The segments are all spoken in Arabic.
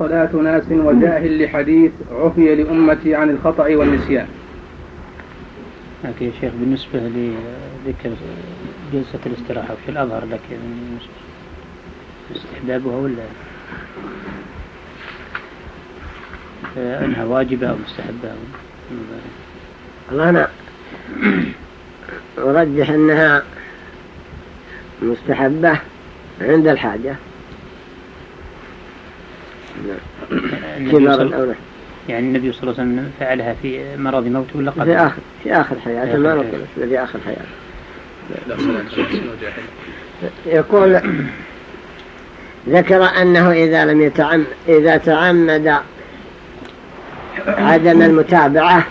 صلاة ناس وجاهل لحديث عفي لأمتي عن الخطأ والنسيان. لكن يا شيخ بالنسبة لذكر جلسة الاستراحة في الأظهر لك استحبابها ولا؟ أنها واجبة أو مستحبة والله أنا أرجح أنها مستحبة عند الحاجة. كبر يعني النبي صلى الله عليه وسلم فعلها في مرض موته ولا قبل؟ في آخر في آخر حياته ما نقول في آخر حياته يقول ذكر أنه إذا لم يتعمد إذا تعمد عدم المتابعة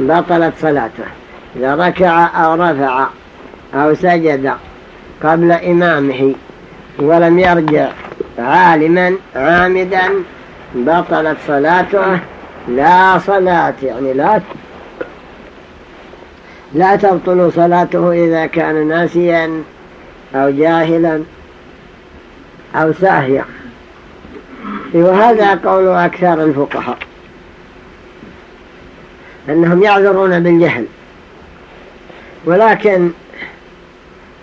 بطلت صلاته. إذا ركع أو رفع أو سجد قبل إمامه ولم يرجع عالما عامدا بطلت صلاته لا صلاة يعني لا لا تبطل صلاته إذا كان ناسيا أو جاهلا أو ساهيا. وهذا قول أكثر الفقهاء أنهم يعذرون بالجهل. ولكن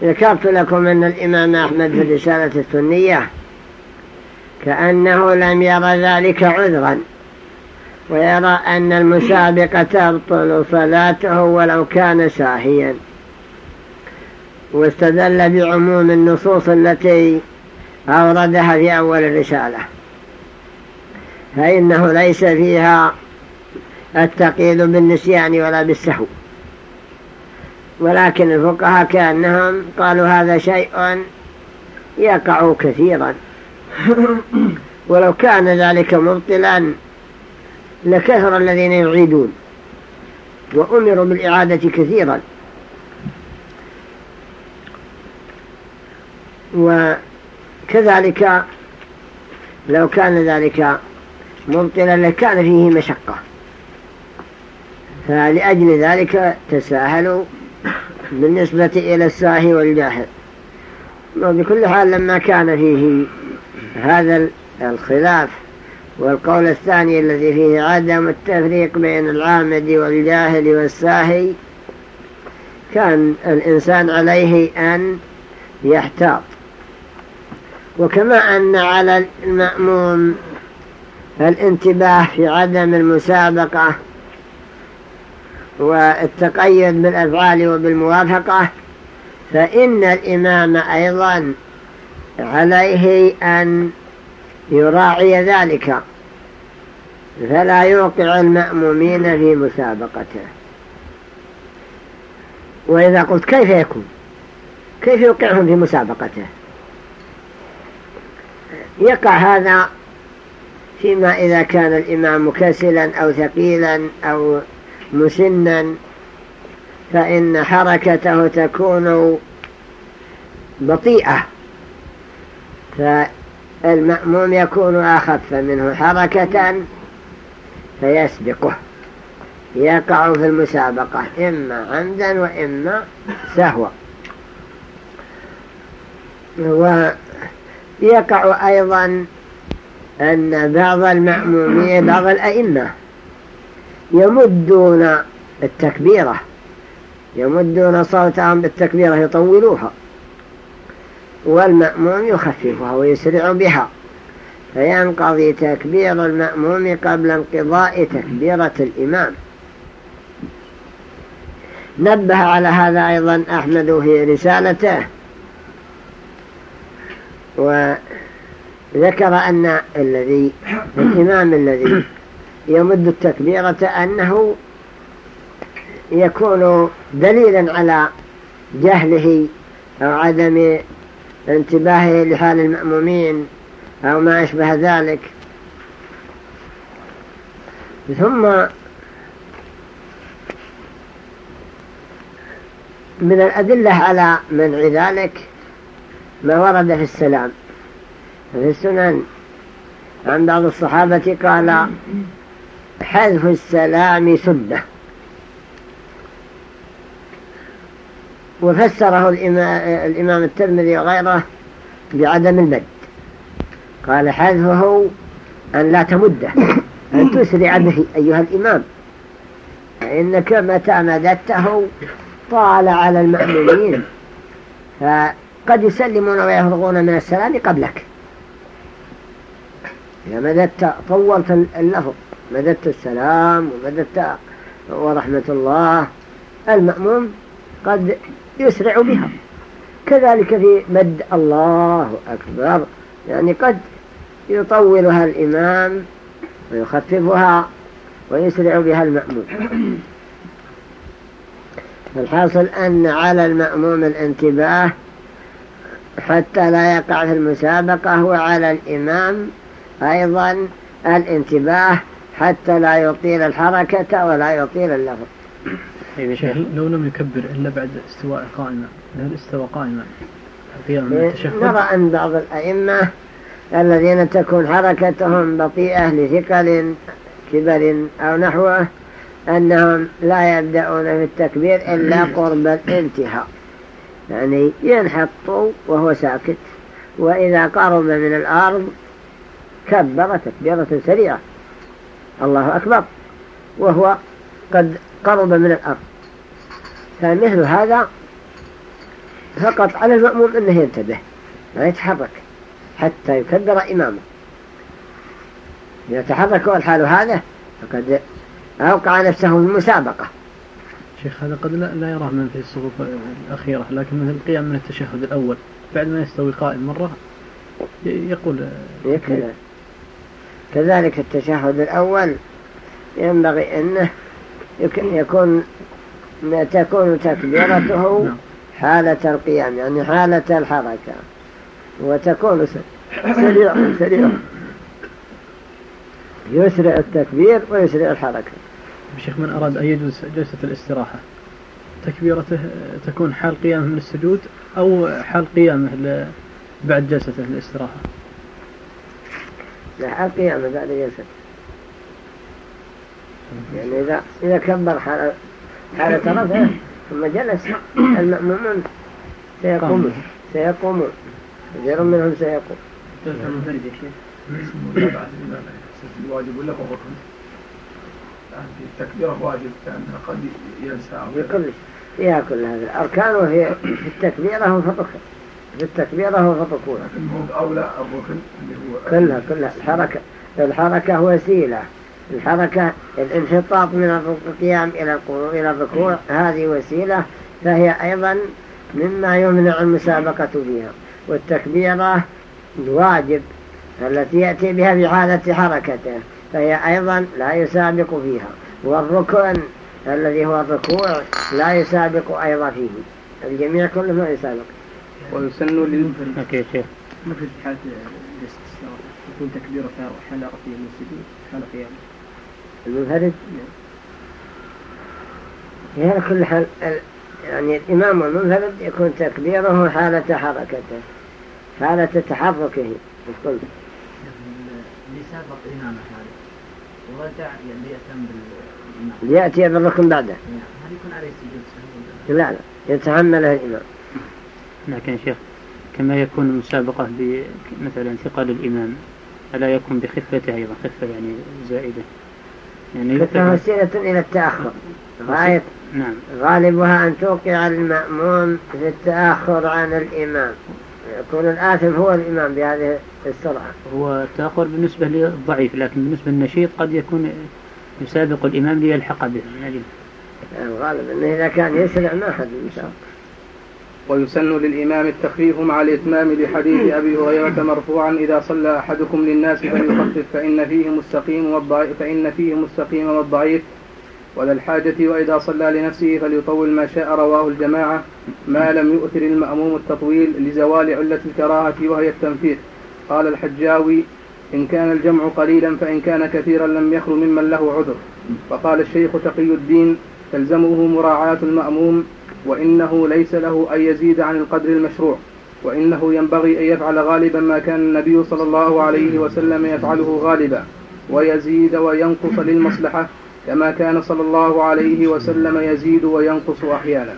ذكرت لكم أن الإمام أحمد في الرسالة السنية كأنه لم يرى ذلك عذرا. ويرى أن المسابقة تبطل صلاته ولو كان ساهيا. واستدل بعموم النصوص التي أوردها في أول الرسالة. فإنه ليس فيها التقييد بالنسيان ولا بالسهو. ولكن الفقهاء كأنهم قالوا هذا شيء يقع كثيرا. ولو كان ذلك مبطلا لكثر الذين يعيدون وأمروا بالإعادة كثيرا. وكذلك لو كان ذلك مبطلا لكان فيه مشقة. فلأجل ذلك تساهلوا بالنسبة إلى الساهي والجاهل. وبكل حال لما كان فيه هذا الخلاف. والقول الثاني الذي فيه عدم التفريق بين العامد والجاهل والساهي كان الإنسان عليه أن يحتاط. وكما أن على المأموم الانتباه في عدم المسابقة والتقيد بالأفعال وبالموافقة فإن الإمام أيضا عليه أن يراعي ذلك فلا يوقع المأمومين في مسابقته. وإذا قلت كيف يكون؟ كيف يوقعهم في مسابقته؟ يقع هذا فيما إذا كان الإمام كسلا أو ثقيلا أو مسنا فإن حركته تكون بطيئة. فالمأموم يكون أخف منه حركة فيسبقه يقع في المسابقة إما عمدا وإما سهوا. ويقع أيضا أن بعض المأمومين بعض الأئمة يمدون التكبيرة يمدون صوتهم بالتكبيرة يطولوها. والمأموم يخففها ويسرع بها. فينقضي تكبير المأموم قبل انقضاء تكبيرة الإمام. نبه على هذا أيضا أحمد في رسالته. وذكر أن الذي الإمام الذي يمد التكبيرة أنه يكون دليلا على جهله أو عدم انتباهه لحال المأمومين أو ما أشبه ذلك. ثم من الأدلة على منع ذلك ما ورد في السلام. في السنن عن بعض الصحابة قال حذف السلام سنة. وفسره الإمام الترمذي وغيره بعدم المد. قال حذفه أن لا تمده أن تسرع به أيها الإمام. فإنك متى مددته طال على المأمومين. فقد يسلمون ويفرغون من السلام قبلك. إذا مددت طولت اللفظ مددت السلام ومددت ورحمة الله المأموم قد يسرع بها. كذلك في مد الله أكبر. يعني قد يطولها الإمام ويخففها ويسرع بها المأموم. الحاصل أن على المأموم الانتباه حتى لا يقع في المسابقة وعلى الإمام أيضا الانتباه حتى لا يطيل الحركة ولا يطيل اللفظ. لو لم يكبر إلا بعد استواء قائمة هل استوى قائمة؟ قيام التشهد. نرى أن بعض الأئمة الذين تكون حركتهم بطيئة لثقل كبر أو نحوه أنهم لا يبدأون في التكبير إلا قرب الانتهاء. يعني ينحط وهو ساكت. وإذا قرب من الأرض كبر تكبيرة سريعة. الله أكبر. وهو قد قرب من الأرض. فمثل هذا فقط على المأموم أنه ينتبه لا يتحرك حتى يكبر إمامه. إذا تحرك الحال هذا فقد أوقع نفسه في المسابقة شيخ هذا قد لا يراه من في الصفوف الأخيرة لكن مثل القيام من التشهد الأول بعد ما يستوي قائم مرة يقول كذلك التشهد الأول ينبغي أنه يكون تكون تكبيرته نعم. حالة القيام يعني حالة الحركة وتكون سريع سريع. يسرع التكبير ويسرع الحركة. شيخ من أراد أن يجلس جلسة الاستراحة تكبيرته تكون حال قيامه من السجود أو حال قيامه بعد جلسة الاستراحة؟ لا حال قيامه بعد جلسة. يعني إذا, إذا كبر حالة حالة رفعه ثم جلس المأمومون سيقومون سيقومون كثير منهم سيقوم. الواجب ولا هو ركن؟ يعني التكبيرة واجب لأنها قد ينسى. بكل فيها كل هذه الأركان وهي في التكبيرة هو الركن في التكبيرة هو هو أولى الركن اللي هو كلها كلها. الحركة الحركة وسيلة. الحركة الانحطاط من القيام إلى إلى الركوع هذه وسيلة فهي أيضا مما يمنع المسابقة فيها. والتكبيرة واجب التي يأتي بها في حالة حركته فهي أيضا لا يسابق فيها. والركن الذي هو الركوع لا يسابق أيضا فيه. الجميع كله ما يسابق. ويسن للمنفرد أوكي شيخ في حالة يكون تكبيرة حال رفعه من السجود حال قيامه المنفرد هي كل حال يعني الإمام والمنفرد يكون تكبيره حالة حركته حالة تحركه. القلب اللي سابق إمامه هذا ورجع ليأتم بالإمام. يأتي بالركن بعده. هل يكون عليه سجود لا؟ لا يتحمله الإمام. لكن شيخ كما يكون المسابقة مثلا ثقل الإمام ألا يكون بخفته أيضا؟ خفة يعني زائدة. يعني وسيلة إلى التأخر. غاية. نعم. غالبها أن توقع المأموم في التأخر عن الإمام. يكون الآثم هو الإمام بهذه السرعة. هو التأخر بالنسبة للضعيف لكن بالنسبة للنشيط قد يكون يسابق الإمام ليلحق به. الغالب أنه إذا كان يسرع ما حد يسابق ويسن للإمام التخفيف مع الإتمام لحديث أبي هريرة مرفوعا إذا صلى أحدكم للناس فليخفف فإن فيه مستقيم والضعيف فإن فيه مستقيم والضعيف. ولا الحاجة وإذا صلى لنفسه فليطول ما شاء رواه الجماعة. ما لم يؤثر المأموم التطويل لزوال علة الكراهة وهي التنفيذ. قال الحجاوي إن كان الجمع قليلا فإن كان كثيرا لم يخل ممن له عذر. وقال الشيخ تقي الدين تلزمه مراعاة المأموم وإنه ليس له أن يزيد عن القدر المشروع وإنه ينبغي أن يفعل غالبا ما كان النبي صلى الله عليه وسلم يفعله غالبا ويزيد وينقص للمصلحة كما كان صلى الله عليه وسلم يزيد وينقص أحيانا.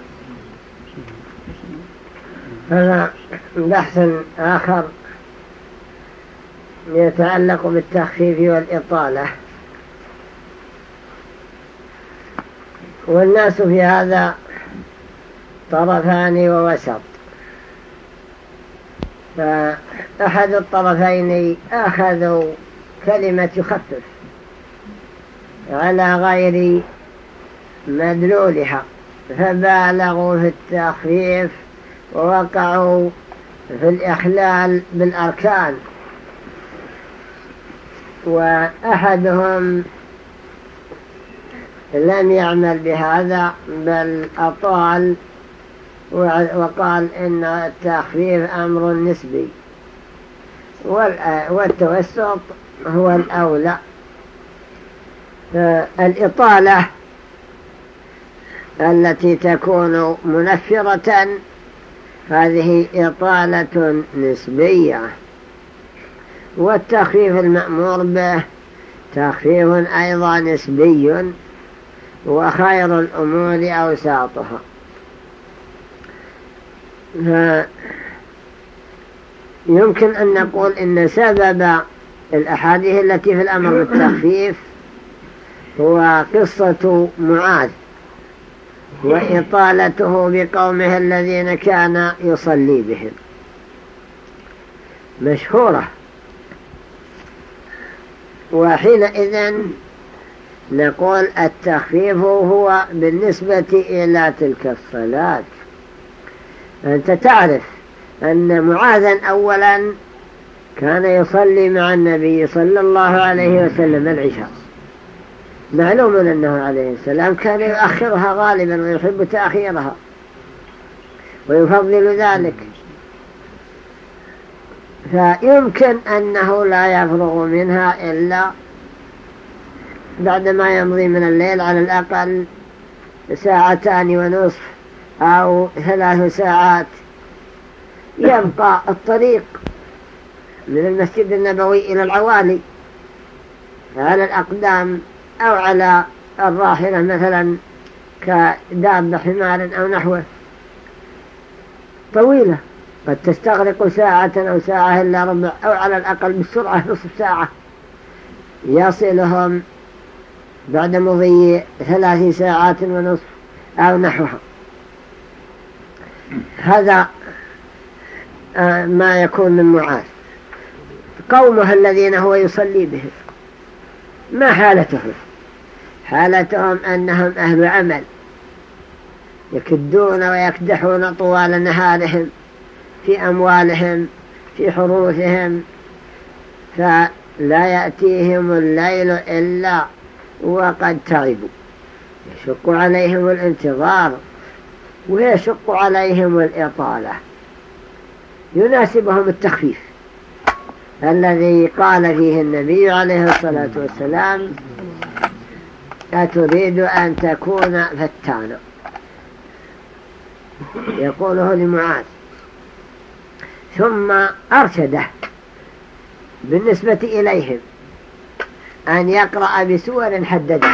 هذا بحث آخر يتعلق بالتخفيف والإطالة. والناس في هذا طرفان ووسط. فأحد الطرفين أخذوا كلمة يخفف على غير مدلولها فبالغوا في التخفيف ووقعوا في الإخلال بالأركان. وأحدهم لم يعمل بهذا بل أطال وقال إن التخفيف أمر نسبي. والتوسط هو الأولى. الإطالة التي تكون منفرة هذه إطالة نسبية. والتخفيف المأمور به تخفيف أيضا نسبي وخير الأمور أوساطها. يمكن أن نقول إن سبب الأحاديث التي في الأمر بالتخفيف هو قصة معاذ وإطالته بقومه الذين كان يصلي بهم. مشهورة. وحينئذ نقول التخفيف هو بالنسبة إلى تلك الصلاة. أنت تعرف أن معاذا أولا كان يصلي مع النبي صلى الله عليه وسلم العشاء. معلوم أنه عليه السلام كان يؤخرها غالبا ويحب تأخيرها ويفضل ذلك. فيمكن أنه لا يفرغ منها إلا بعدما يمضي من الليل على الأقل ساعتان ونصف. أو ثلاث ساعات. يبقى الطريق من المسجد النبوي إلى العوالي على الأقدام أو على الراحلة مثلا كدابة حمار أو نحوه. طويلة قد تستغرق ساعة أو ساعة إلا ربع أو على الأقل بالسرعة نصف ساعة. يصلهم بعد مضي ثلاث ساعات ونصف أو نحوها هذا آه، ما يكون من معاذ. قومه الذين هو يصلي بهم. ما حالتهم؟ حالتهم أنهم أهل عمل. يكدون ويكدحون طوال نهارهم في أموالهم في حروثهم. فلا يأتيهم الليل إلا وقد تعبوا. يشق عليهم الانتظار. ويشق عليهم الإطالة. يناسبهم التخفيف. الذي قال فيه النبي عليه الصلاة والسلام أتريد أن تكون فتانا يقوله لمعاذ. ثم أرشده بالنسبة إليهم أن يقرأ بسور حددة.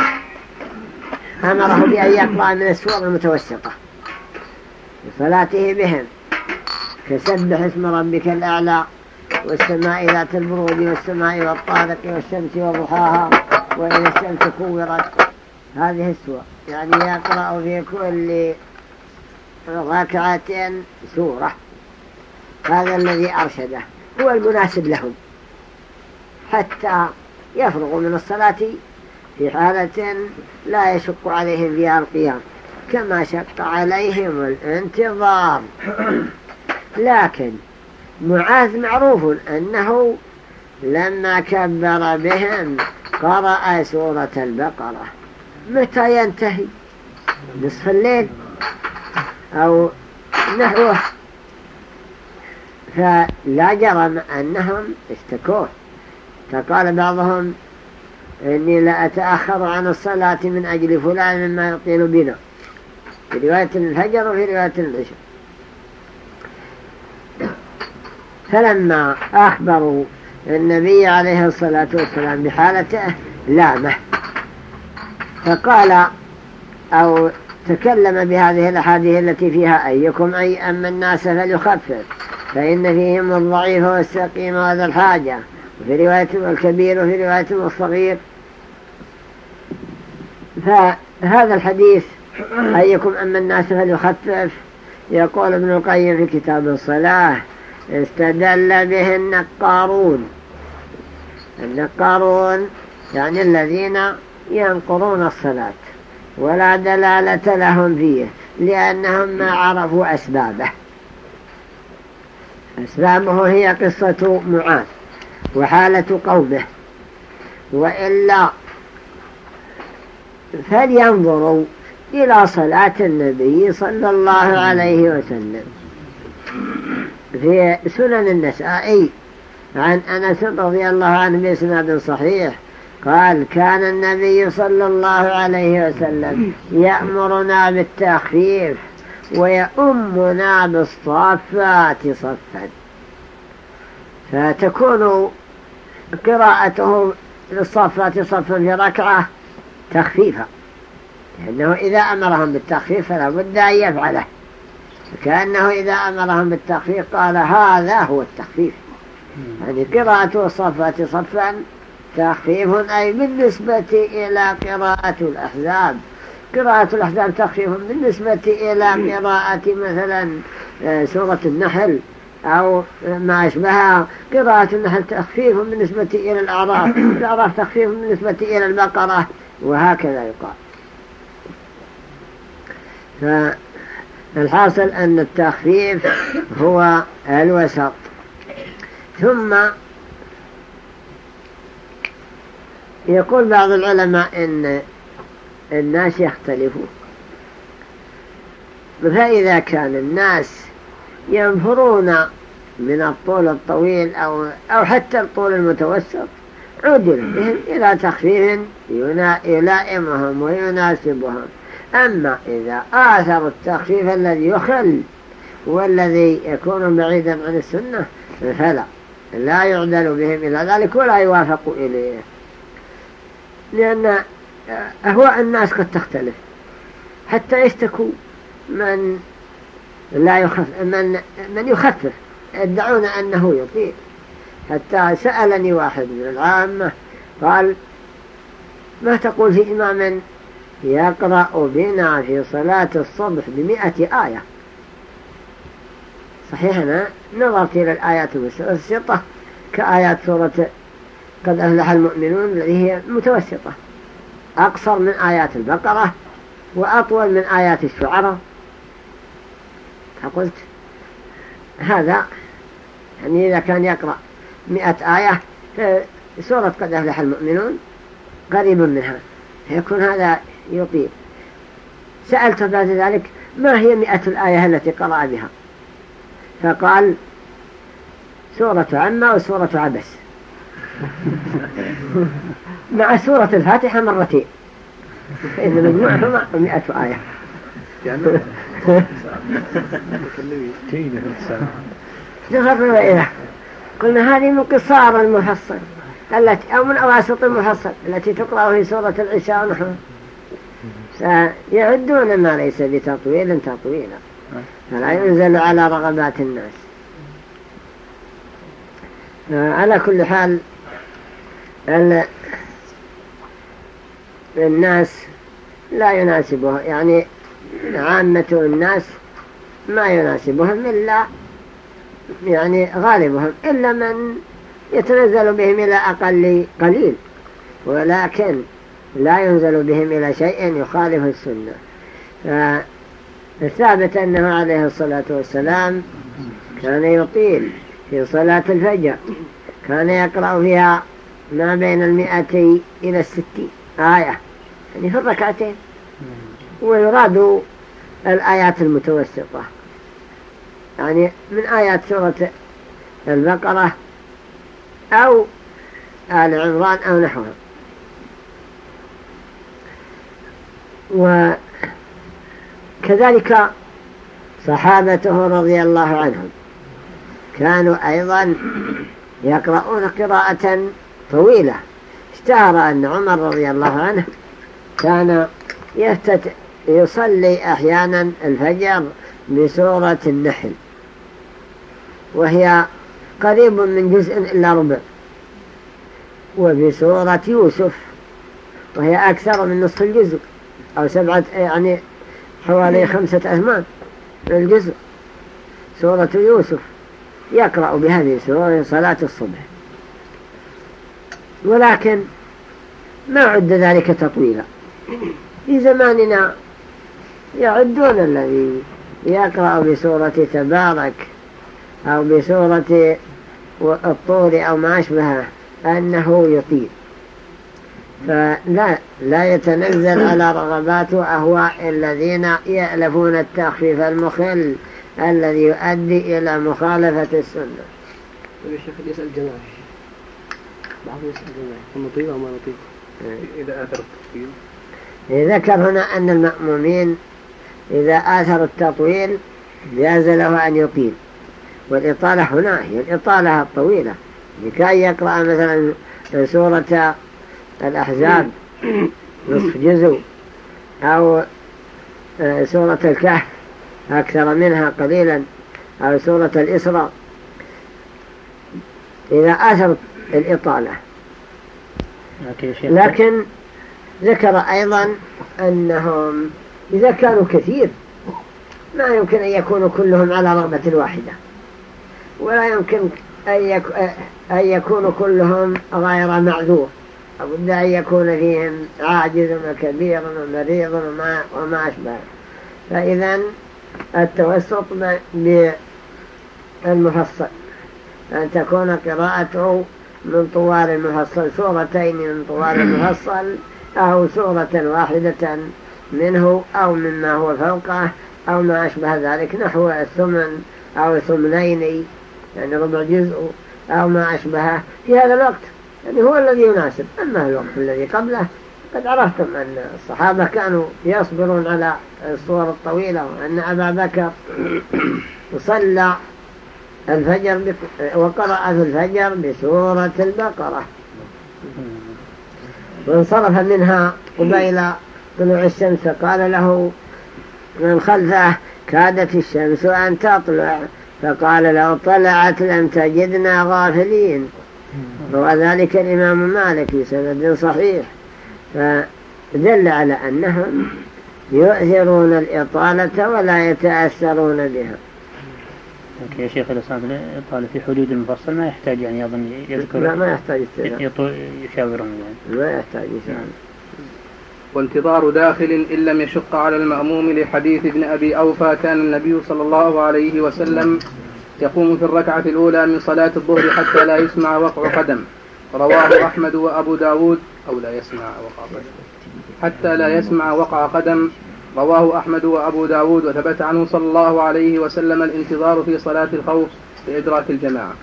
أمره بأن يقرأ من السور المتوسطة. لصلاته بهم. كسبح اسم ربك الأعلى والسماء ذات البرود والسماء والطارق والشمس وضحاها وإذا الشمس كورت. هذه السور. يعني يقرأ في كل ركعة سورة. هذا الذي أرشده. هو المناسب لهم. حتى يفرغوا من الصلاة في حالة لا يشق عليهم فيها القيام. كما شق عليهم الانتظار لكن معاذ معروف أنه لما كبر بهم قرأ سورة البقرة. متى ينتهي؟ نصف الليل أو نحوه؟ فلا جرم أنهم اشتكوه. فقال بعضهم إني لا أتأخر عن الصلاة من أجل فلان مما يطيل بنا. في رواية الفجر وفي رواية العشاء فلما أخبروا النبي عليه الصلاة والسلام بحالته لامه. فقال أو تكلم بهذه الأحاديث التي فيها أيكم أي أما الناس فليخفف فإن فيهم الضعيف والسقيم وذا الحاجة. وفي رواية الكبير وفي رواية الصغير. فهذا الحديث أيكم أما الناس فليخفف يقول ابن القيم في كتاب الصلاة استدل به النقارون. النقارون يعني الذين ينقرون الصلاة ولا دلالة لهم فيه لأنهم ما عرفوا أسبابه. أسبابه هي قصة معاذ وحالة قومه. وإلا فلينظروا إلى صلاة النبي صلى الله عليه وسلم. في سنن النسائي عن أنس رضي الله عنه بإسناد صحيح قال كان النبي صلى الله عليه وسلم يأمرنا بالتخفيف ويؤمنا بالصافات صفا. فتكون قراءته للصافات صفا في ركعة تخفيفا. لأنه إذا أمرهم بالتخفيف فلا بد أن يفعله. كأنه إذا أمرهم بالتخفيف قال هذا هو التخفيف. يعني قراءة الصفات صفا تخفيف أي بالنسبة إلى قراءة الأحزاب. قراءة الأحزاب تخفيف بالنسبة إلى قراءة مثلا آه، سورة النحل أو ما أشبهها. قراءة النحل تخفيف بالنسبة إلى الأعراف. الأعراف تخفيف بالنسبة إلى البقرة وهكذا يقال. فالحاصل أن التخفيف هو الوسط. ثم يقول بعض العلماء إن الناس يختلفون. فإذا كان الناس ينفرون من الطول الطويل أو, أو حتى الطول المتوسط عدل بهم إلى تخفيف يلائمهم ويناسبهم. أما إذا آثروا التخفيف الذي يخل والذي يكون بعيدا عن السنة فلا لا يعدل بهم إلى ذلك ولا يوافق إليه. لأن أهواء الناس قد تختلف. حتى يشتكوا من لا يخف من من يخفف. يدعون أنه يطيل. حتى سألني واحد من العامة قال ما تقول في إمام يقرأ بنا في صلاة الصبح بمئة آية. صحيح أنا نظرت إلى الآيات المتوسطة كآيات سورة قد أفلح المؤمنون التي هي متوسطة. أقصر من آيات البقرة وأطول من آيات الشعراء. فقلت هذا يعني إذا كان يقرأ مئة آية سورة قد أفلح المؤمنون قريب منها. يكون هذا يطيل سألت بعد ذلك ما هي مئة الآية التي قرأ بها؟ فقال سورة عمة وسورة عبس. مع سورة الفاتحة مرتين. فإذا مجموعهما مئة آية. نظرنا إلى قلنا هذه من قصار المفصل التي أو من أواسط المفصل التي تقرأ في سورة العشاء ونحن سيعدون ما ليس بتطويل تطويلا. فلا ينزل على رغبات الناس. على كل حال الناس لا يناسبه يعني عامة الناس ما يناسبهم إلا يعني غالبهم إلا من يتنزل بهم إلى أقل قليل. ولكن لا ينزل بهم إلى شيء يخالف السنة. فالثابت أنه عليه الصلاة والسلام كان يطيل في صلاة الفجر. كان يقرأ فيها ما بين المئتي إلى الستين آية. يعني في الركعتين. ويراد الآيات المتوسطة. يعني من آيات سورة البقرة أو آل عمران أو نحوها وكذلك صحابته رضي الله عنهم كانوا أيضا يقرؤون قراءة طويلة. اشتهر أن عمر رضي الله عنه كان يفتت يصلي أحيانا الفجر بسورة النحل وهي قريب من جزء إلا ربع وبسورة يوسف وهي أكثر من نصف الجزء. أو سبعة يعني حوالي خمسة أثمان من الجزء. سورة يوسف يقرأ بهذه السورة صلاة الصبح. ولكن ما عد ذلك تطويلا. في زماننا يعدون الذي يقرأ بسورة تبارك أو بسورة الطور أو ما أشبهه أنه يطيل. فلا لا يتنزل على رغبات وأهواء الذين يألفون التخفيف المخل الذي يؤدي إلى مخالفة السنة. الشيخ يسأل جماعة. بعض يسأل جماعة. نطيل أو ما نطيل إذا آثر التطويل. ذكر هنا أن المأمومين إذا آثر التطويل جاز له أن يطيل. والإطالة هنا هي الإطالة الطويلة. لكي يقرأ مثلا سورة الأحزاب نصف جزء أو آه، سورة الكهف أكثر منها قليلا أو سورة الإسراء. إذا أثر الإطالة. لكن ذكر أيضا أنهم إذا كانوا كثير. ما يمكن أن يكونوا كلهم على رغبة واحدة. ولا يمكن أن يكونوا كلهم غير معذور. أبد أن يكون فيهم عاجز وكبير ومريض وما, وما أشبه. فإذا التوسط بالمفصل. أن تكون قراءته من طوال المفصل سورتين من طوال المفصل أو سورة واحدة منه أو مما هو فوقه أو ما أشبه ذلك نحو الثمن أو ثمنين يعني ربع جزء أو ما أشبهه في هذا الوقت. يعني هو الذي يناسب. أما الوقت الذي قبله قد عرفتم أن الصحابة كانوا يصبرون على الصور الطويلة وأن أبا بكر صلى الفجر وقرأ في الفجر بسورة البقرة. وانصرف منها قبيل طلوع الشمس قال له من خلفه كادت الشمس أن تطلع فقال لو طلعت لم تجدنا غافلين. وذلك الإمام مالك بسند صحيح فدل على أنهم يؤثرون الإطالة ولا يتأثرون بها. يا شيخ الإسلام الإطالة في حدود المفصل ما يحتاج يعني أظن يذكر لا ما يحتاج يشاورون يعني. ما يحتاج يشاورون وانتظار داخل إن لم يشق على المأموم لحديث ابن أبي أوفى كان النبي صلى الله عليه وسلم يقوم في الركعة الأولى من صلاة الظهر حتى لا يسمع وقع قدم. رواه أحمد وأبو داود أو لا يسمع وقع قدم. حتى لا يسمع وقع قدم رواه أحمد وأبو داود وثبت عنه صلى الله عليه وسلم الانتظار في صلاة الخوف لإدراك الجماعة.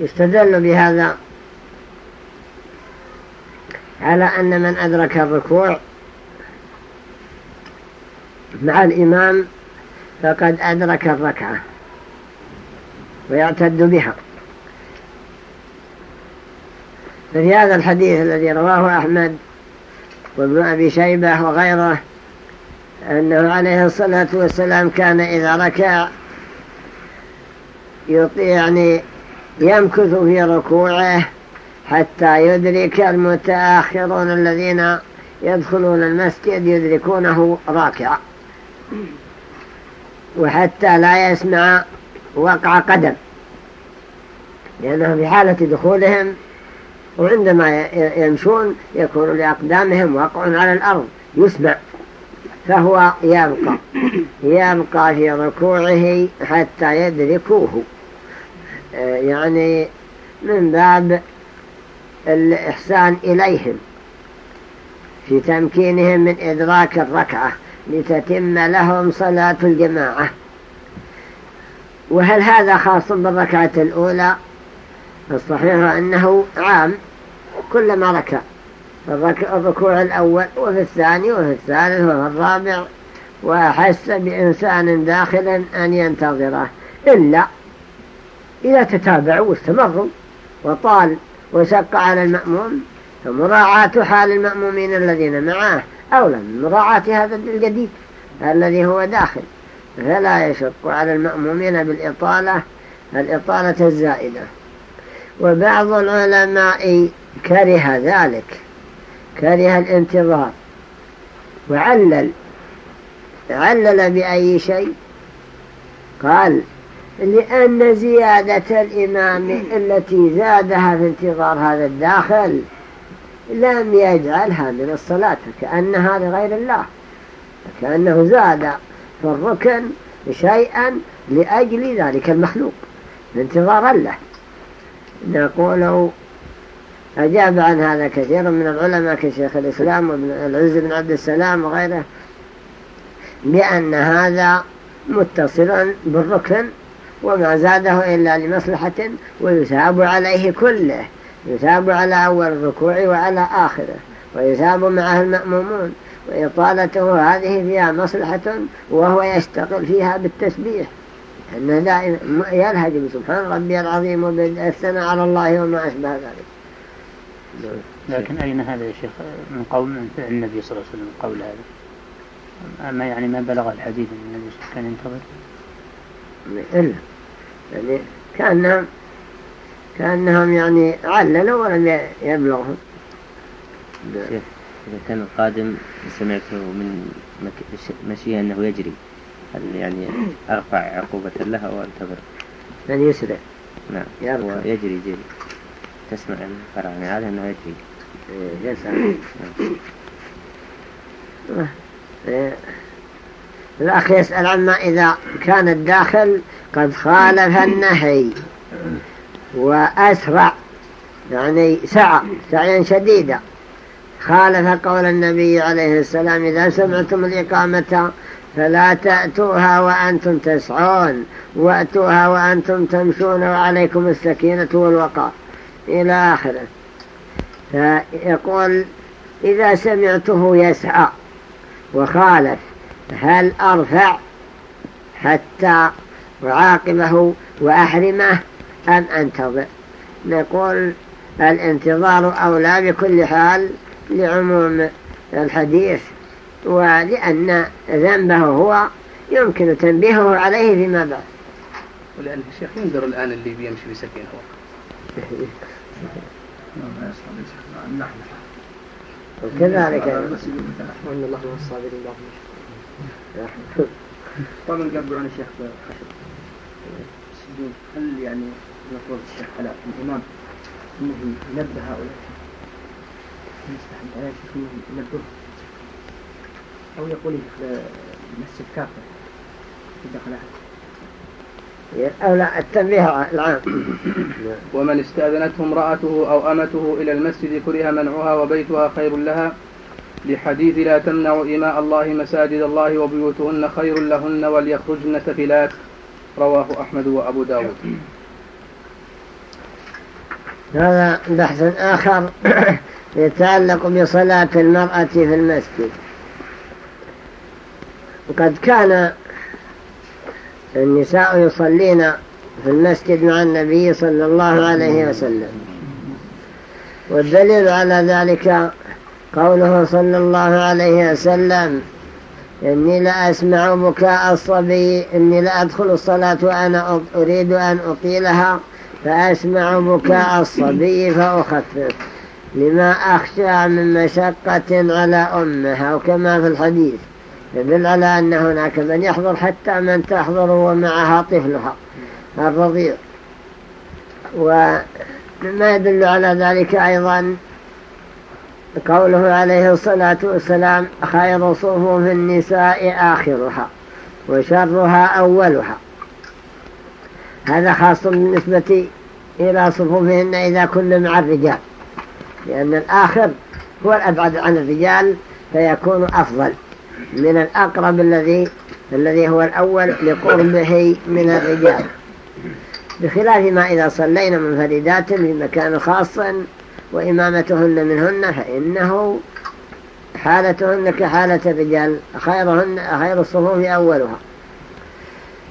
يستدل بهذا على أن من أدرك الركوع مع الإمام فقد أدرك الركعة ويعتد بها. ففي هذا الحديث الذي رواه أحمد وابن أبي شيبة وغيره أنه عليه الصلاة والسلام كان إذا ركع يعني يمكث في ركوعه حتى يدرك المتآخرون الذين يدخلون المسجد يدركونه راكعا. وحتى لا يسمع وقع قدم. لأنهم في حالة دخولهم وعندما يمشون يكون لأقدامهم وقع على الأرض يسمع. فهو يبقى يبقى في ركوعه حتى يدركوه. يعني من باب الإحسان إليهم في تمكينهم من إدراك الركعة. لتتم لهم صلاة الجماعة. وهل هذا خاص بالركعة الأولى؟ الصحيح أنه عام كلما ركع الركوع الأول وفي الثاني وفي الثالث وفي الرابع وأحس بإنسان داخل أن ينتظره. إلا إذا تتابعوا واستمروا وطال وشق على المأموم فمراعاة حال المأمومين الذين معه. أولى من مراعاة هذا الجديد الذي هو داخل. فلا يشق على المأمومين بالإطالة الإطالة الزائدة. وبعض العلماء كره ذلك كره الانتظار. وعلل علل بأي شيء؟ قال لأن زيادة الإمام التي زادها في انتظار هذا الداخل لم يجعلها من الصلاة كأنها لغير الله كأنه زاد في الركن شيئا لأجل ذلك المخلوق انتظارا له. نقول أجاب عن هذا كثير من العلماء كشيخ الإسلام وابن العز بن عبد السلام وغيره بأن هذا متصلا بالركن وما زاده إلا لمصلحة ويثاب عليه كله. يثاب على أول الركوع وعلى آخره ويثاب معه المأمومون وإطالته هذه فيها مصلحة وهو يشتغل فيها بالتسبيح. أنه دائما يلهج بسبحان ربي العظيم وبالثناء على الله وما أشبه ذلك. لكن أين هذا يا شيخ؟ من قول من فعل النبي صلى الله عليه وسلم قول هذا. أما يعني ما بلغ الحديث أن النبي كان ينتظر؟ إلا يعني كأنهم كأنهم يعني عللوا ولم يبلغهم. إذا كان القادم سمعته من مشيه أنه يجري هل يعني أرفع عقوبة له أو أنتظر؟ يعني يسرع. نعم. هو يجري جري تسمع يعني هذا أنه يجري. إيه، يسأل إيه. الأخ يسأل عما إذا كان الداخل قد خالف النهي. وأسرع يعني سعى سعيا شديدا. خالف قول النبي عليه السلام إذا سمعتم الإقامة فلا تأتوها وأنتم تسعون وأتوها وأنتم تمشون وعليكم السكينة والوقار. إلى آخره. فيقول إذا سمعته يسعى. وخالف هل أرفع حتى أعاقبه وأحرمه؟ أم أنتظر. نقول الانتظار أولى بكل حال لعموم الحديث ولأن ذنبه هو يمكن تنبيهه عليه فيما بعد. ولأن الشيخ ينذر الآن اللي بيمشي بسكين هو. وكذلك وأن الله هو الصابرين طبعا قبل عن الشيخ خشب. السجود هل يعني المفروض الشيخ على الإمام أنه ينبه هؤلاء. يستحب على الشيخ أنه ينبه. أو يقول المسجد كافر دخل أحد. أو لا التنبيه العام. ومن استأذنته امرأته أو أمته إلى المسجد كره منعها وبيتها خير لها. لحديث لا تمنع إماء الله مساجد الله وبيوتهن خير لهن وليخرجن سفلات رواه أحمد وأبو داود. هذا بحث آخر يتعلق بصلاة المرأة في المسجد. وقد كان النساء يصلين في المسجد مع النبي صلى الله عليه وسلم. والدليل على ذلك قوله صلى الله عليه وسلم إني لأسمع بكاء الصبي إني لأدخل الصلاة وأنا أريد أن أطيلها. فأسمع بكاء الصبي فأخفف لما أخشى من مشقة على أمها وكما في الحديث يدل على أن هناك من يحضر حتى من تحضر ومعها طفلها الرضيع. ومما يدل على ذلك أيضا قوله عليه الصلاة والسلام خير صفوف النساء آخرها وشرها أولها. هذا خاص بالنسبة إلى صفوفهن إذا كن مع الرجال. لأن الآخر هو الأبعد عن الرجال فيكون أفضل. من الأقرب الذي الذي هو الأول لقربه من الرجال. بخلاف ما إذا صلينا منفردات في مكان خاص وإمامتهن منهن فإنه حالتهن كحالة الرجال خيرهن خير الصفوف أولها.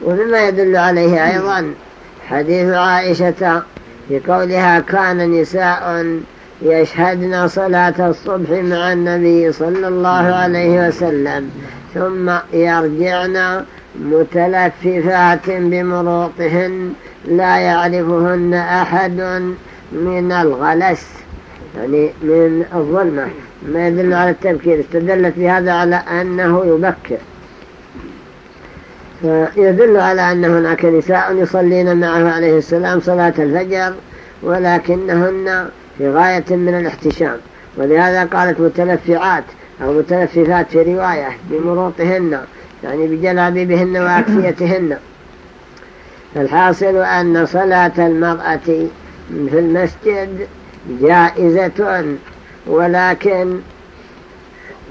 ومما يدل عليه أيضا حديث عائشة في قولها كان نساء يشهدن صلاة الصبح مع النبي صلى الله عليه وسلم ثم يرجعن متلففات بمروطهن لا يعرفهن أحد من الغلس يعني من الظلمة. ما يدل على التبكير استدلت بهذا على أنه يبكر. فيدل على أن هناك نساء يصلين معه عليه السلام صلاة الفجر ولكنهن في غاية من الاحتشام. ولهذا قالت متلفعات أو متلففات في رواية بمروطهن يعني بجلابيبهن وأكفيتهن. الحاصل أن صلاة المرأة في المسجد جائزة ولكن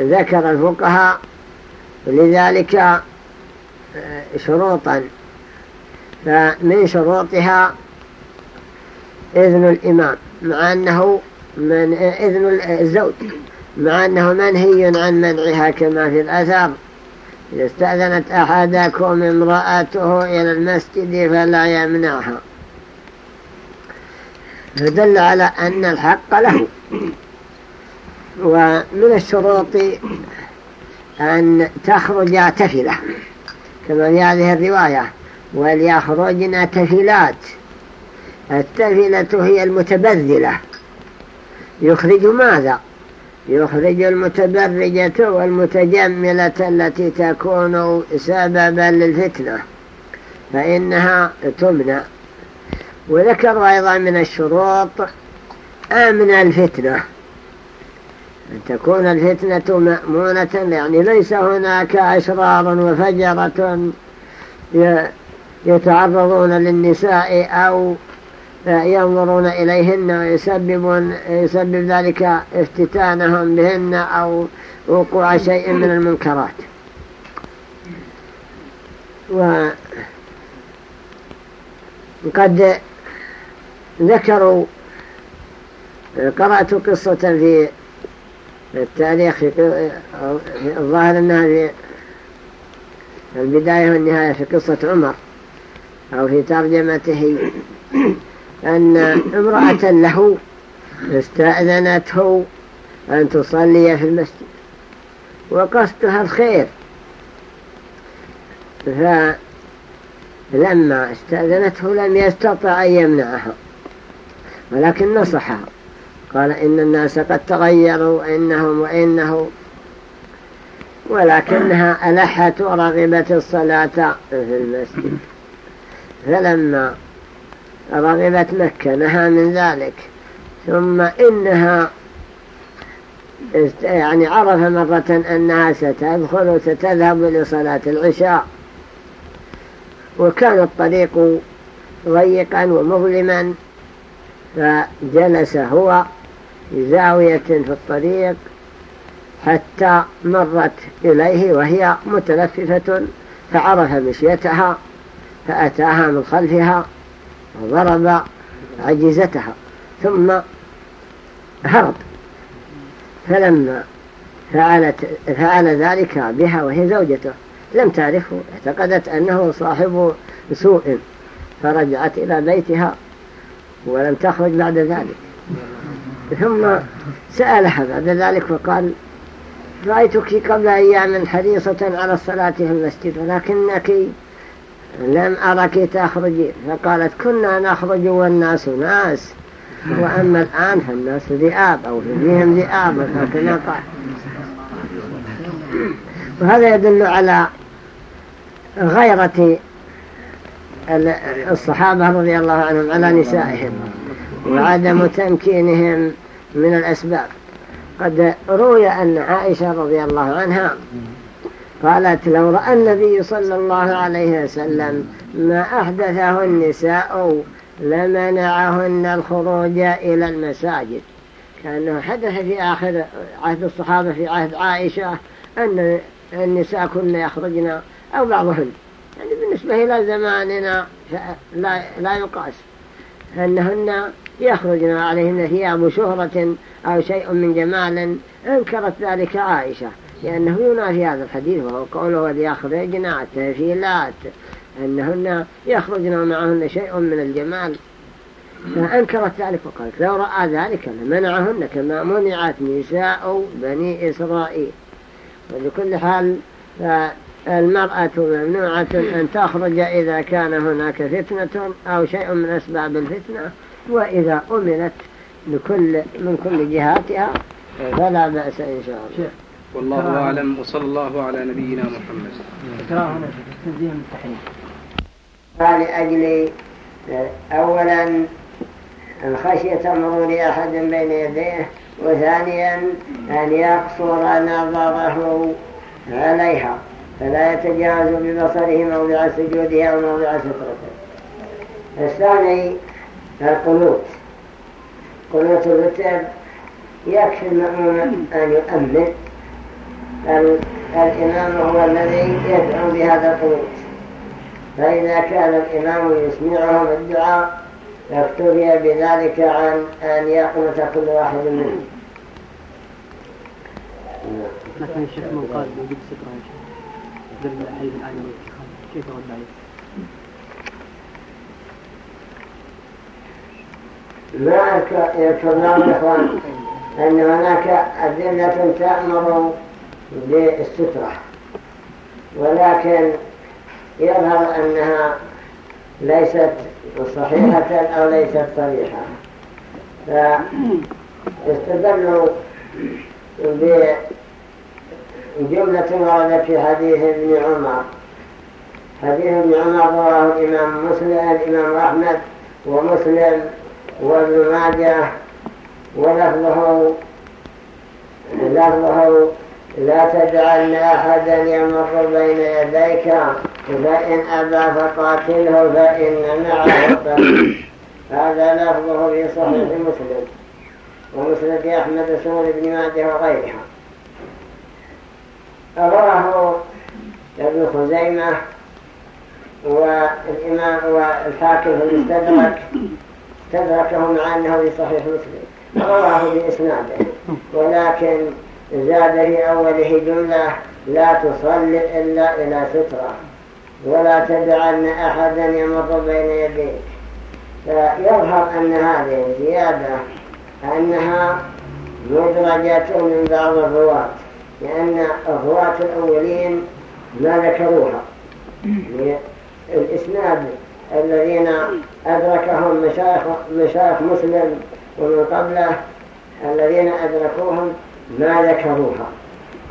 ذكر الفقهاء لذلك شروطا. فمن شروطها إذن الإمام مع أنه من إذن الزوج مع أنه منهي عن منعها كما في الأثر. إذا استأذنت أحدكم امرأته إلى المسجد فلا يمنعها. فدل على أن الحق له. ومن الشروط أن تخرج تفلة كما في هذه الرواية. وليخرجن تفلات التفلة هي المتبذلة. يخرج ماذا؟ يخرج المتبرجة والمتجملة التي تكون سببا للفتنة فإنها تمنع. وذكر أيضا من الشروط أمن الفتنة. أن تكون الفتنة مأمونة يعني ليس هناك أشرار وفجرة يتعرضون للنساء أو ينظرون إليهن ويسببون يسبب ذلك افتتانهم بهن أو وقوع شيء من المنكرات. وقد ذكروا قرأت قصة في التاريخ في الظاهر أنها في البداية والنهاية في قصة عمر أو في ترجمته أن امرأة له استأذنته أن تصلي في المسجد وقصدها الخير. فلما استأذنته لم يستطع أن يمنعها ولكن نصحها قال إن الناس قد تغيروا وإنهم وإنه ولكنها ألحت ورغبت الصلاة في المسجد. فلما رغبت مكة نهى من ذلك. ثم إنها يعني عرف مرة أنها ستدخل وستذهب لصلاة العشاء. وكان الطريق ضيقا ومظلما فجلس هو زاوية في الطريق حتى مرت إليه وهي متلففة فعرف مشيتها فأتاها من خلفها وضرب عجزتها ثم هرب. فلما فعلت فعل ذلك بها وهي زوجته لم تعرفه اعتقدت أنه صاحب سوء فرجعت إلى بيتها ولم تخرج بعد ذلك. ثم سألها بعد ذلك فقال رأيتك قبل أيام حريصة على الصلاة في المسجد ولكنك لم أرك تخرجي فقالت كنا نخرج والناس ناس وأما الآن فالناس ذئاب أو فيهم ذئاب قال وهذا يدل على غيرة الصحابة رضي الله عنهم على نسائهم. وعدم تمكينهم من الأسباب. قد روي أن عائشة رضي الله عنها قالت لو رأى النبي صلى الله عليه وسلم ما أحدثه النساء لمنعهن الخروج إلى المساجد. كأنه حدث في آخر عهد الصحابة في عهد عائشة أن النساء كن يخرجن أو بعضهن. يعني بالنسبة إلى زماننا لا, لا يقاس. أنهن يخرجن عليهن ثياب شهرة أو شيء من جمال أنكرت ذلك عائشة لأنه ينافي هذا الحديث وهو قوله وليخرجن التفيلات أنهن يخرجن معهن شيء من الجمال. فأنكرت ذلك وقالت لو رأى ذلك لمنعهن كما منعت نساء بني إسرائيل. وبكل حال فالمرأة ممنوعة أن تخرج إذا كان هناك فتنة أو شيء من أسباب الفتنة. وإذا أمنت لكل من كل جهاتها فلا بأس إن شاء الله. والله أعلم وصلى الله على نبينا محمد. لأجل أولا خشية مرور أحد بين يديه وثانيا أن يقصر نظره عليها فلا يتجاوز ببصره موضع سجوده أو موضع سترته. الثاني القنوت قنوت الوتر يكفي المأموم أن يؤمن. الإمام هو الذي يدعو بهذا القنوت فإذا كان الإمام يسمعهم الدعاء فاكتفي بذلك عن أن يقنط كل واحد منهم. مثلا الشيخ من قال بوجود سترة يا شيخ قبل حي الآية كيف رد عليه؟ ما يذكرنا إخوان أن هناك أدلة تأمر بالسترة ولكن يظهر أنها ليست صحيحة أو ليست صريحة. فاستدلوا بجملة وردت في حديث ابن عمر. حديث ابن عمر رواه الإمام مسلم الإمام أحمد ومسلم وابن ماجه ولفظه لفظه لا تجعلن أحدا يمر بين يديك فإن أبى فقاتله فإن معه قتل هذا لفظه في صحيح مسلم ومسند أحمد سور بن ماجه وغيرها. رواه ابن خزيمة والإمام والحاكم في المستدرك تدركه مع أنه في صحيح مسلم. رواه بإسناده. ولكن زاد في أوله جملة لا تصلي إلا إلى سترة. ولا تدعن أحدا يمر بين يديك. فيظهر أن هذه الزيادة أنها مدرجة من بعض الرواة. لأن الرواة الأولين ما ذكروها. الإسناد الذين أدركهم مشايخ, مشايخ مسلم ومن قبله الذين أدركوهم ما ذكروها.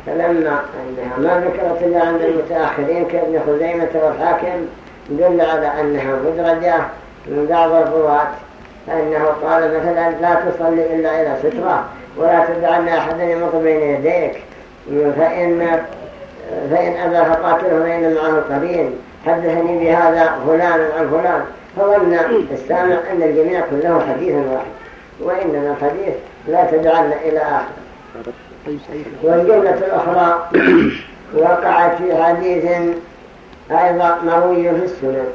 فلما أنها ما ذكرت إلا عند المتأخرين كابن خزيمة والحاكم دل على أنها مدرجة من بعض الرواة فإنه قال مثلا لا تصلي إلا إلى سترة ولا تدعن أحدا يمط بين يديك. فإن, فإن أبى فقاتله فإن معه قرين حدثني بهذا فلان عن فلان فظن السامع أن الجميع كله حديث واحد وإنما الحديث لا تدعن إلى آخر. والجملة الأخرى وقعت في حديث أيضا مروي في السنن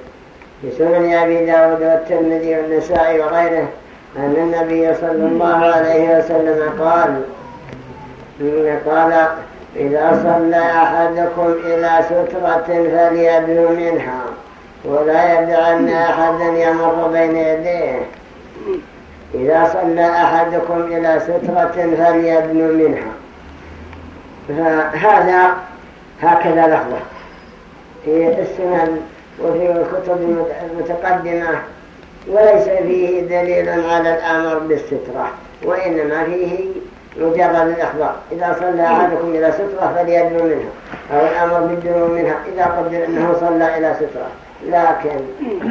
في سنن أبي داود والترمذي والنسائي وغيره أن النبي صلى الله عليه وسلم قال قال إذا صلى أحدكم إلى سترة فليدنو منها ولا يدعن أحدا يمر بين يديه. إذا صلى أحدكم إلى سترة فليدنو منها. فهذا هكذا لفظه في السنن وفي الكتب المتقدمة وليس فيه دليل على الأمر بالسترة وإنما فيه مجرد الإخبار. إذا صلى أحدكم إلى سترة فليدنو منها. أو الأمر بالدنو منها. إذا قدر أنه صلى إلى سترة. لكن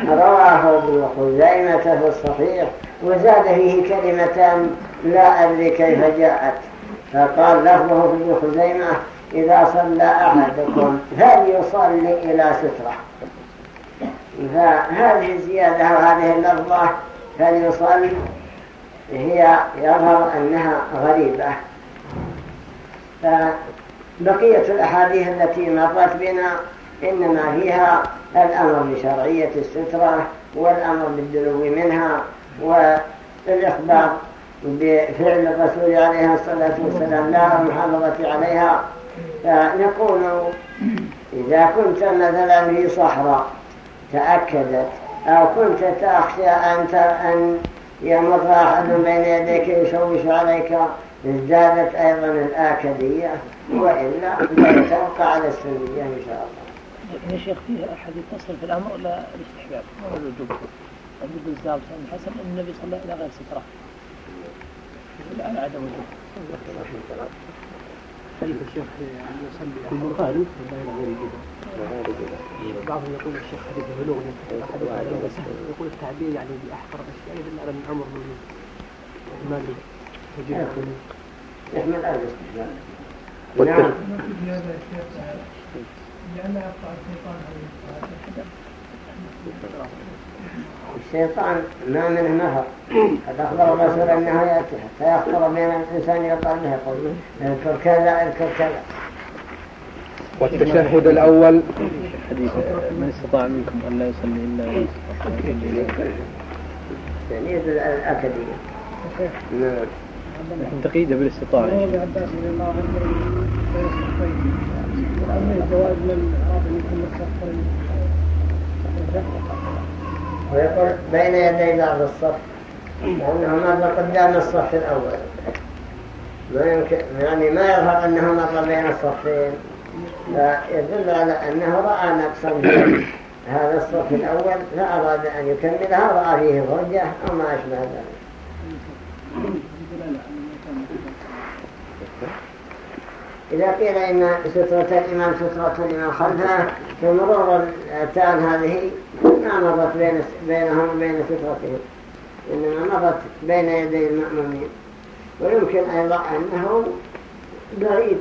رواه ابن خزيمة في الصحيح وزاد فيه كلمة لا أدري كيف جاءت. فقال لفظه ابن خزيمة إذا صلى أحدكم فليصلي إلى سترة. فهذه الزيادة وهذه اللفظة فليصلي هي يظهر أنها غريبة. فبقية الأحاديث التي مرت بنا إنما فيها الأمر بشرعية السترة والأمر بالدلو منها والإخبار بفعل الرسول عليه الصلاة والسلام لا المحافظة عليها. فنقول إذا كنت مثلا في صحراء تأكدت أو كنت تخشى أن يمر أحد بين يديك يشوش عليك ازدادت أيضا الآكدية وإلا تبقى على السنية إن شاء الله. لكن يا شيخ فيها أحد تصل في الأمر لا الاستحباب؟ ولا الوجوب يقول زار الحسن أن النبي صلى إلى غير سترة. على عدم خليفة الشيخ يصلي. في البخاري. بعضهم يقول الشيخ حديث بلوغ يقول التعبير يعني بأحقر الأشياء يدل على أن الأمر من ما يجب يحمل هذا الاستدلال نعم. الشيطان ما منه نهر قد أخبر الرسول أنه يأتي فيخطر بين الإنسان به يقول اذكر كذا اذكر كذا والتشهد الأول. حديث من استطاع منكم أن لا يصلي إلا يعني يدل على الأكدية نعم. لكن تقييده بالاستطاعة ويقول بين يدي بعض الصف لأنه مر قدام الصف الأول. ما يمكن يعني ما يظهر أنه مر بين الصفين. فيدل على أنه رأى نقصا هذا الصف الأول فأراد أن يكملها رأى فيه فرجة أو ما أشبه ذلك. إذا قيل إن سترة الإمام سترة الإمام خلفه فمرور التان هذه ما مرت بين بينهم وبين سترتهم إنما مرت بين يدي المأمومين. ويمكن أيضا أنه بعيد.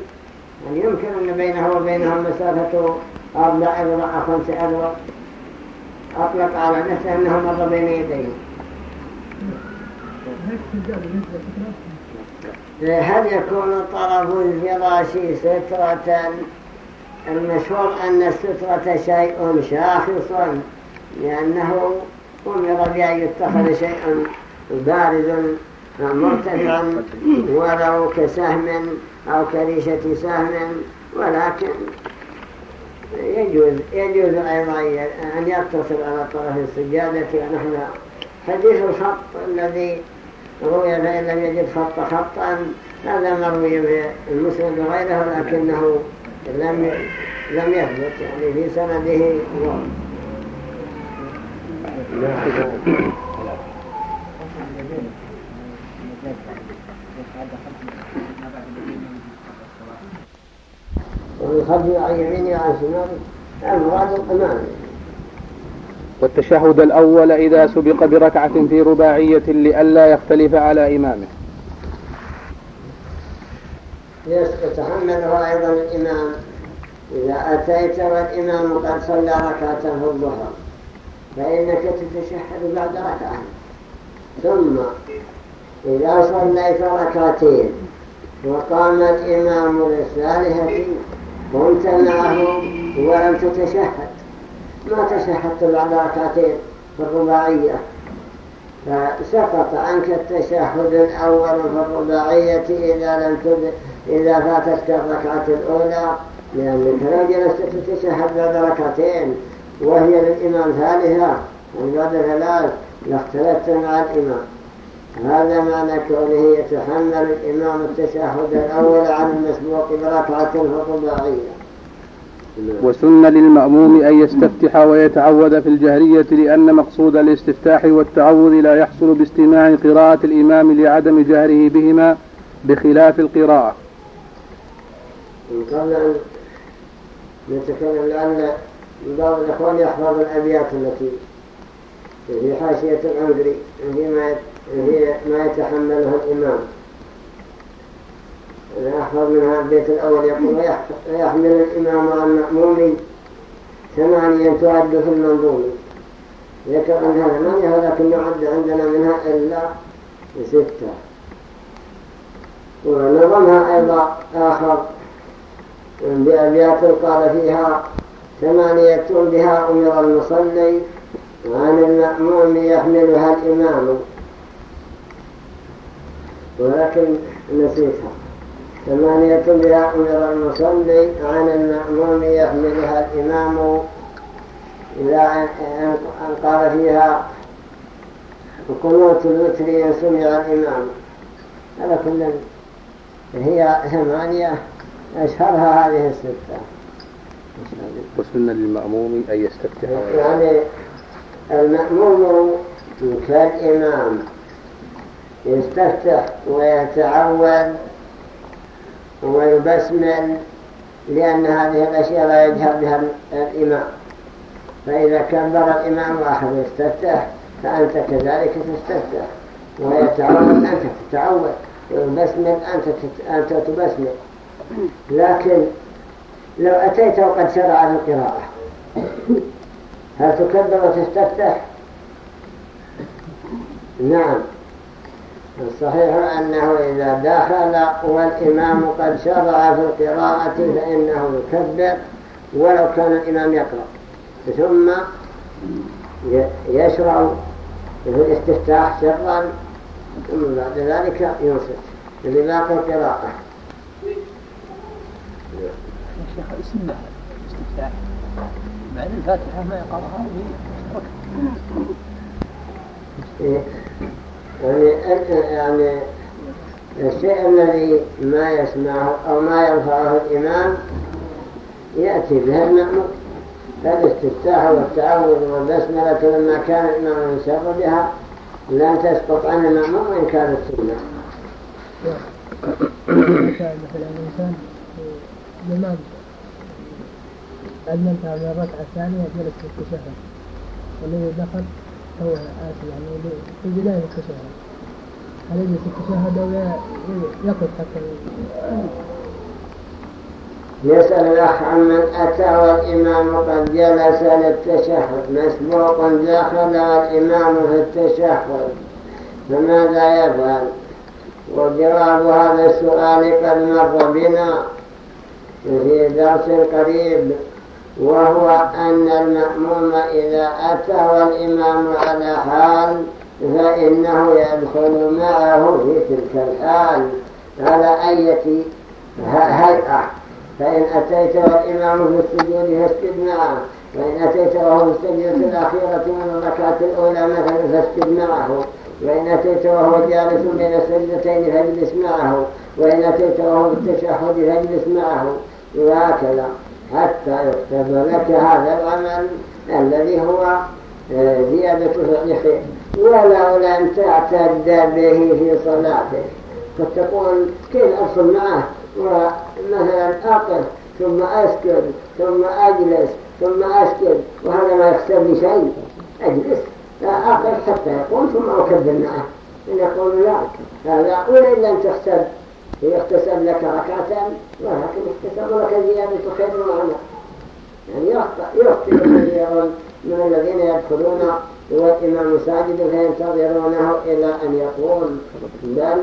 يمكن أن بينه وبينهم مسافة أربع أذرع خمس أذرع أطلق على نفسه أنه مر بين يديه. هل يكون طرف الفراش سترة؟ المشهور أن السترة شيء شاخص لأنه أمر بأن يتخذ شيء بارز مرتفع ولو كسهم أو كريشة سهم ولكن يجوز, يجوز أيضا أن يقتصر على طرف السجادة ونحن حديث الخط الذي روي فإن لم يجد خط خطا هذا مروي المسلم وغيره لكنه لم لم يثبت يعني في سنده عن يمينه وعن شماله. المراد الأمام والتشهد الأول إذا سبق بركعة في رباعية لئلا يختلف على إمامه. يتحمله أيضا الإمام. إذا أتيت والإمام قد صلى ركعة في الظهر فإنك تتشهد بعد ركعة. ثم إذا صليت ركعتين وقام الإمام للثالثة قمت معه ولم تتشهد. ما تشهدت بعد ركعتين في الرباعية. فسقط عنك التشهد الأول في الرباعية إذا لم تب... إذا فاتتك الركعة الأولى. لأنك لو جلست تتشهد بعد ركعتين. وهي للإمام ثالثة. يعني بعد ثلاث لاختلفت مع الإمام. هذا معنى كونه يتحمل الإمام التشهد الأول عن المسبوق بركعة في الرباعية وسن للمأموم أن يستفتح ويتعوذ في الجهرية لأن مقصود الاستفتاح والتعوذ لا يحصل باستماع قراءة الإمام لعدم جهره بهما بخلاف القراءة. قبل أن نتكلم لأن بعض الإخوان يحفظ الأبيات التي في حاشية الأنذري فيما ما يتحملها الإمام. يحفظ منها البيت الأول يقول ويحمل الإمام عن مأموم ثمانية تعد في المنظوم. ذكر أنها ثمانية ولكن يعد عندنا منها إلا ستة ونظمها أيضا آخر. بأبيات قال فيها ثمانية بها أمر المصلي وعن المأموم يحملها الإمام. ولكن نسيتها. ثمانية بها أمر المصلي عن المأموم يحملها الإمام إذا أن قال فيها قنوت الوتر سمع الإمام. على كل هي ثمانية أشهرها هذه الستة. وسن للمأموم أن يستفتح. يعني المأموم كالإمام. يستفتح ويتعود ويبسمل لأن هذه الأشياء لا يجهر بها الإمام. فإذا كبر الإمام واحد يستفتح فأنت كذلك تستفتح. ويتعود أنت تتعود ويبسمل أنت, أنت تبسمل لكن لو أتيت وقد شرع القراءة هل تكبر وتستفتح؟ نعم. الصحيح أنه إذا دخل والإمام قد شرع في القراءة فإنه يكبر ولو كان الإمام يقرأ. ثم يشرع في الاستفتاح سرا ثم بعد ذلك ينصت لباقي القراءة. الشيخ اسمها الاستفتاح بعد الفاتحة ما يقرأها؟ يعني يعني الشيء الذي ما يسمعه أو ما يرفعه الإمام يأتي به المأمور فالاستفتاح والتعوذ والبسملة لما كان الإمام يسر بها لا تسقط عن المأمور وإن كانت سنة. مثلا الإنسان الإمام بعد من الركعة الثانية جلس في التشهد والذي دخل هو آتي يعني في بداية التشهد هل يجلس التشهد أو يقف حتى يسأل الأخ عن من أتى والإمام قد جلس للتشهد. مسبوق دخل والإمام في التشهد. فماذا يفعل؟ وجواب هذا السؤال قد مر بنا في درس قريب. وهو أن المأموم إذا أتى والإمام على حال فإنه يدخل معه في تلك الحال. على أية هيئة؟ فإن أتيت والإمام في السجود فاسجد معه. وإن أتيت وهو في السجدة الأخيرة من الركعة الأولى مثلا فاسجد معه. وإن أتيت وهو جالس بين السجدتين فاجلس معه. وإن أتيت وهو في التشهد فاجلس معه. وهكذا. حتى يكتب لك هذا العمل الذي هو آه، زيادة خير ولو لم تعتد به في صلاتك قد تقول كيف أصل معه؟ ومثلا أقف ثم أسكت ثم أجلس ثم أسكت وهذا ما يحسب لي شيء. أجلس أقف حتى يقوم ثم أكبر معه. إن يقول لا هذا وإن لم تحسب يحتسب لك ركعتان ولكن يحتسب لك زيادة خير ومعنى يعني يخطئ كثير من الذين يدخلون والإمام ساجد فينتظرونه إلى أن يقوم بل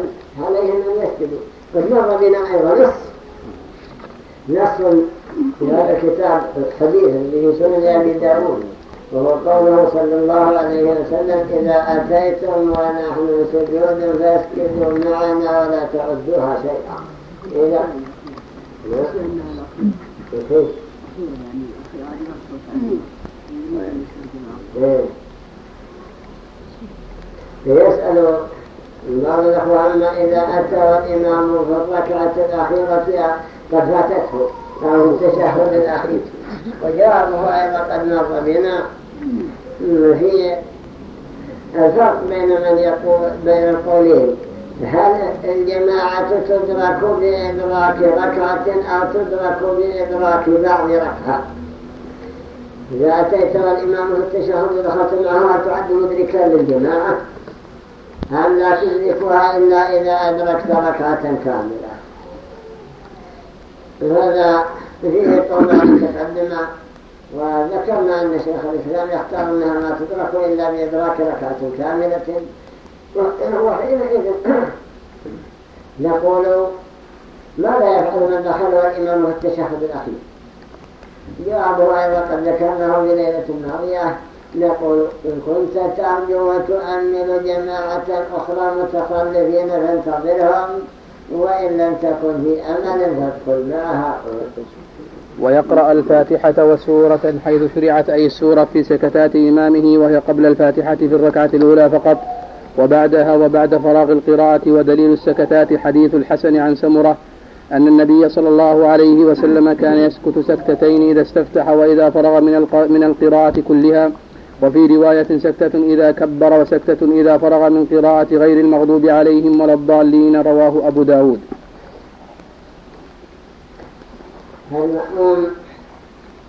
عليهم أن يسجدوا. قد مر بنا أيضا نص نص في هذا الكتاب الحديث الذي سنن أبي داود. وهو قوله صلى الله عليه وسلم إذا أتيتم ونحن سجود فاسكتوا معنا ولا تعدوها شيئا. إذا يسأل بعض الأخوة عما إذا أتى الإمام في الركعة الأخيرة قد فاتته أو التشهد الأخير. وجوابه أيضا قد مر بنا. في الفرق بين من يقول بين القولين. هل الجماعة تدرك بإدراك ركعة أو تدرك بإدراك بعض ركعة؟ إذا أتيت والإمام في التشهد دخلت معها تعد مدركا للجماعة؟ هل لا تدركها إلا إذا أدركت ركعة كاملة؟ هذا فيه طبعا تقدم وذكرنا أن شيخ الإسلام يختار أنها ما تدرك إلا بإدراك ركعة كاملة. وحينئذ نقول ماذا يفعل من دخل والإمام في التشهد الأخير؟ جوابه أيضا قد ذكرناه في ليلة الماضية نقول إن كنت ترجو وتؤمل جماعة أخرى متخلفين فانتظرهم وإن لم تكن في أمل فادخل معها. ويقرأ الفاتحة وسورة حيث شرعت أي السورة في سكتات إمامه وهي قبل الفاتحة في الركعة الأولى فقط. وبعدها وبعد فراغ القراءة ودليل السكتات حديث الحسن عن سمرة أن النبي صلى الله عليه وسلم كان يسكت سكتتين إذا استفتح وإذا فرغ من من القراءة كلها. وفي رواية سكتة إذا كبر وسكتة إذا فرغ من قراءة غير المغضوب عليهم ولا الضالين رواه أبو داود. المأموم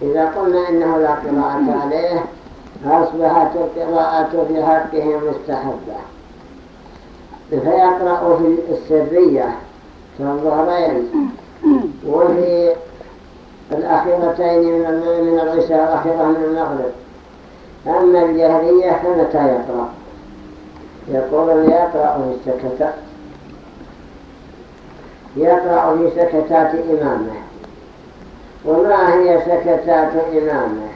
إذا قلنا إنه لا قراءة عليه أصبحت القراءة في حقه مستحبة؟ فيقرأ في السرية في الظهرين وفي الأخيرتين من من العشاء الأخيرة من المغرب. أما الجهرية فمتى يقرأ؟ يقول يقرأ في السكتات. يقرأ في سكتات إمامه. وما هي سكتات إمامه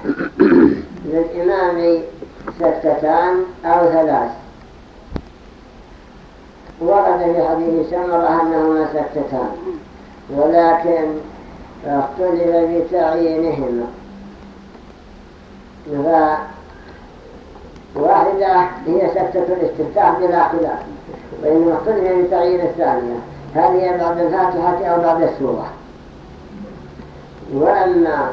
للإمام سكتتان أو ثلاث. ورد في حديث سمرة أنهما سكتتان ولكن اختلف بتعيينهما. واحدة هي سكتة الاستفتاح بلا خلاف. وإنما اختلف بتعيين الثانية. هل هي بعد الفاتحة أو بعد السورة؟ وأما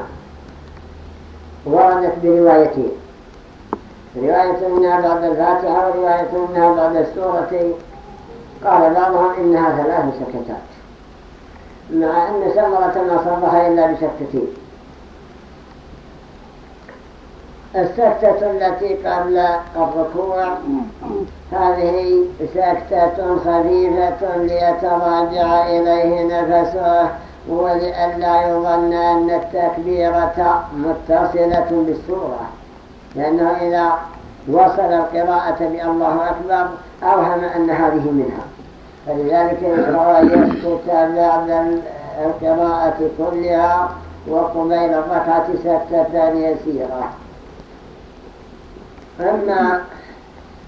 وردت بروايتين. رواية منها بعد الفاتحة ورواية منها بعد السورة. قال بعضهم إنها ثلاث سكتات مع أن سمرة ما صرفها إلا بسكتين السكتة التي قبل الركوع هذه سكتة خفيفة ليتراجع إليه نفسه. ولئلا يظن أن التكبيرة متصلة بالسورة لأنه إذا وصل القراءة بألله أكبر أوهم أن هذه منها. فلذلك يشرع يسكت بعد القراءة كلها وقبيل الركعة سكتة يسيرة. أما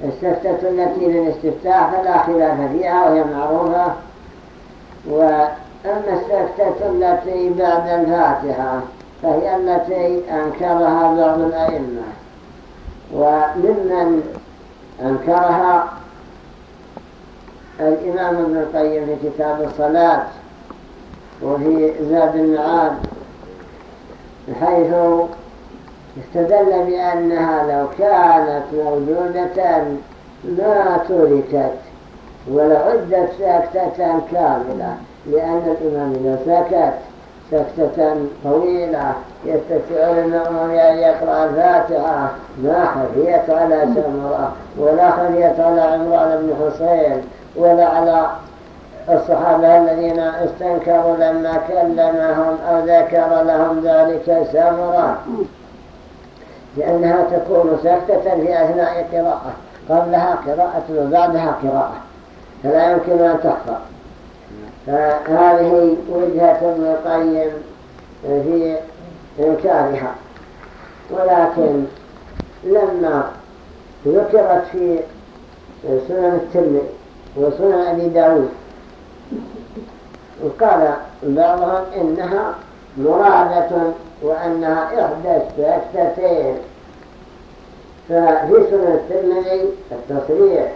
السكتة التي للاستفتاح فلا خلاف فيها وهي معروفة. وأما السكتة التي بعد الفاتحة فهي التي أنكرها بعض الأئمة وممن أنكرها الإمام ابن القيم في كتاب الصلاة وفي زاد المعاد حيث استدل بأنها لو كانت موجودة ما تركت ولعدت ساكتة كاملة. لأن الإمام إذا سكت سكتة طويلة يستطيع المأمون أن يقرأ الفاتحة ما خفيت على سمرة ولا خفيت على عمران بن حسين ولا على الصحابة الذين استنكروا لما كلمهم أو ذكر لهم ذلك سمرة. لأنها تكون سكتة في أثناء قراءة قبلها قراءة وبعدها قراءة فلا يمكن أن تخفى فهذه وجهة ابن القيم في إنكارها. ولكن لما ذكرت في سنن الترمذي وسنن أبي داود وقال بعضهم إنها مرادة وأنها إحدى السكتتين ففي سنن الترمذي التصريح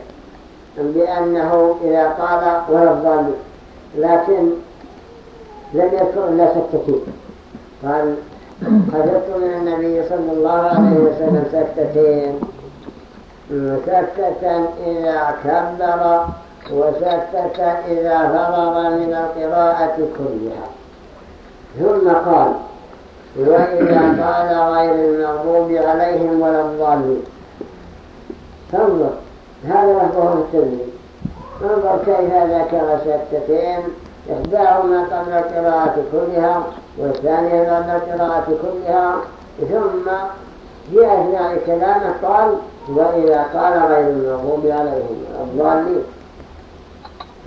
بأنه إذا قال ولا الضالين لكن لم يكن إلا سكتتين قال حدثت من النبي صلى الله عليه وسلم سكتتين. سكتة إذا كبر وسكتة إذا فرغ من القراءة كلها. ثم قال وإذا قال غير المغضوب عليهم ولا الضالين. فانظر هذا لفظه الترمذي. انظر كيف ذكر سكتتين إحداهما قبل القراءة كلها والثانية بعد القراءة كلها. ثم في أثناء كلامه قال وإذا قال غير المغضوب عليهم الضالين.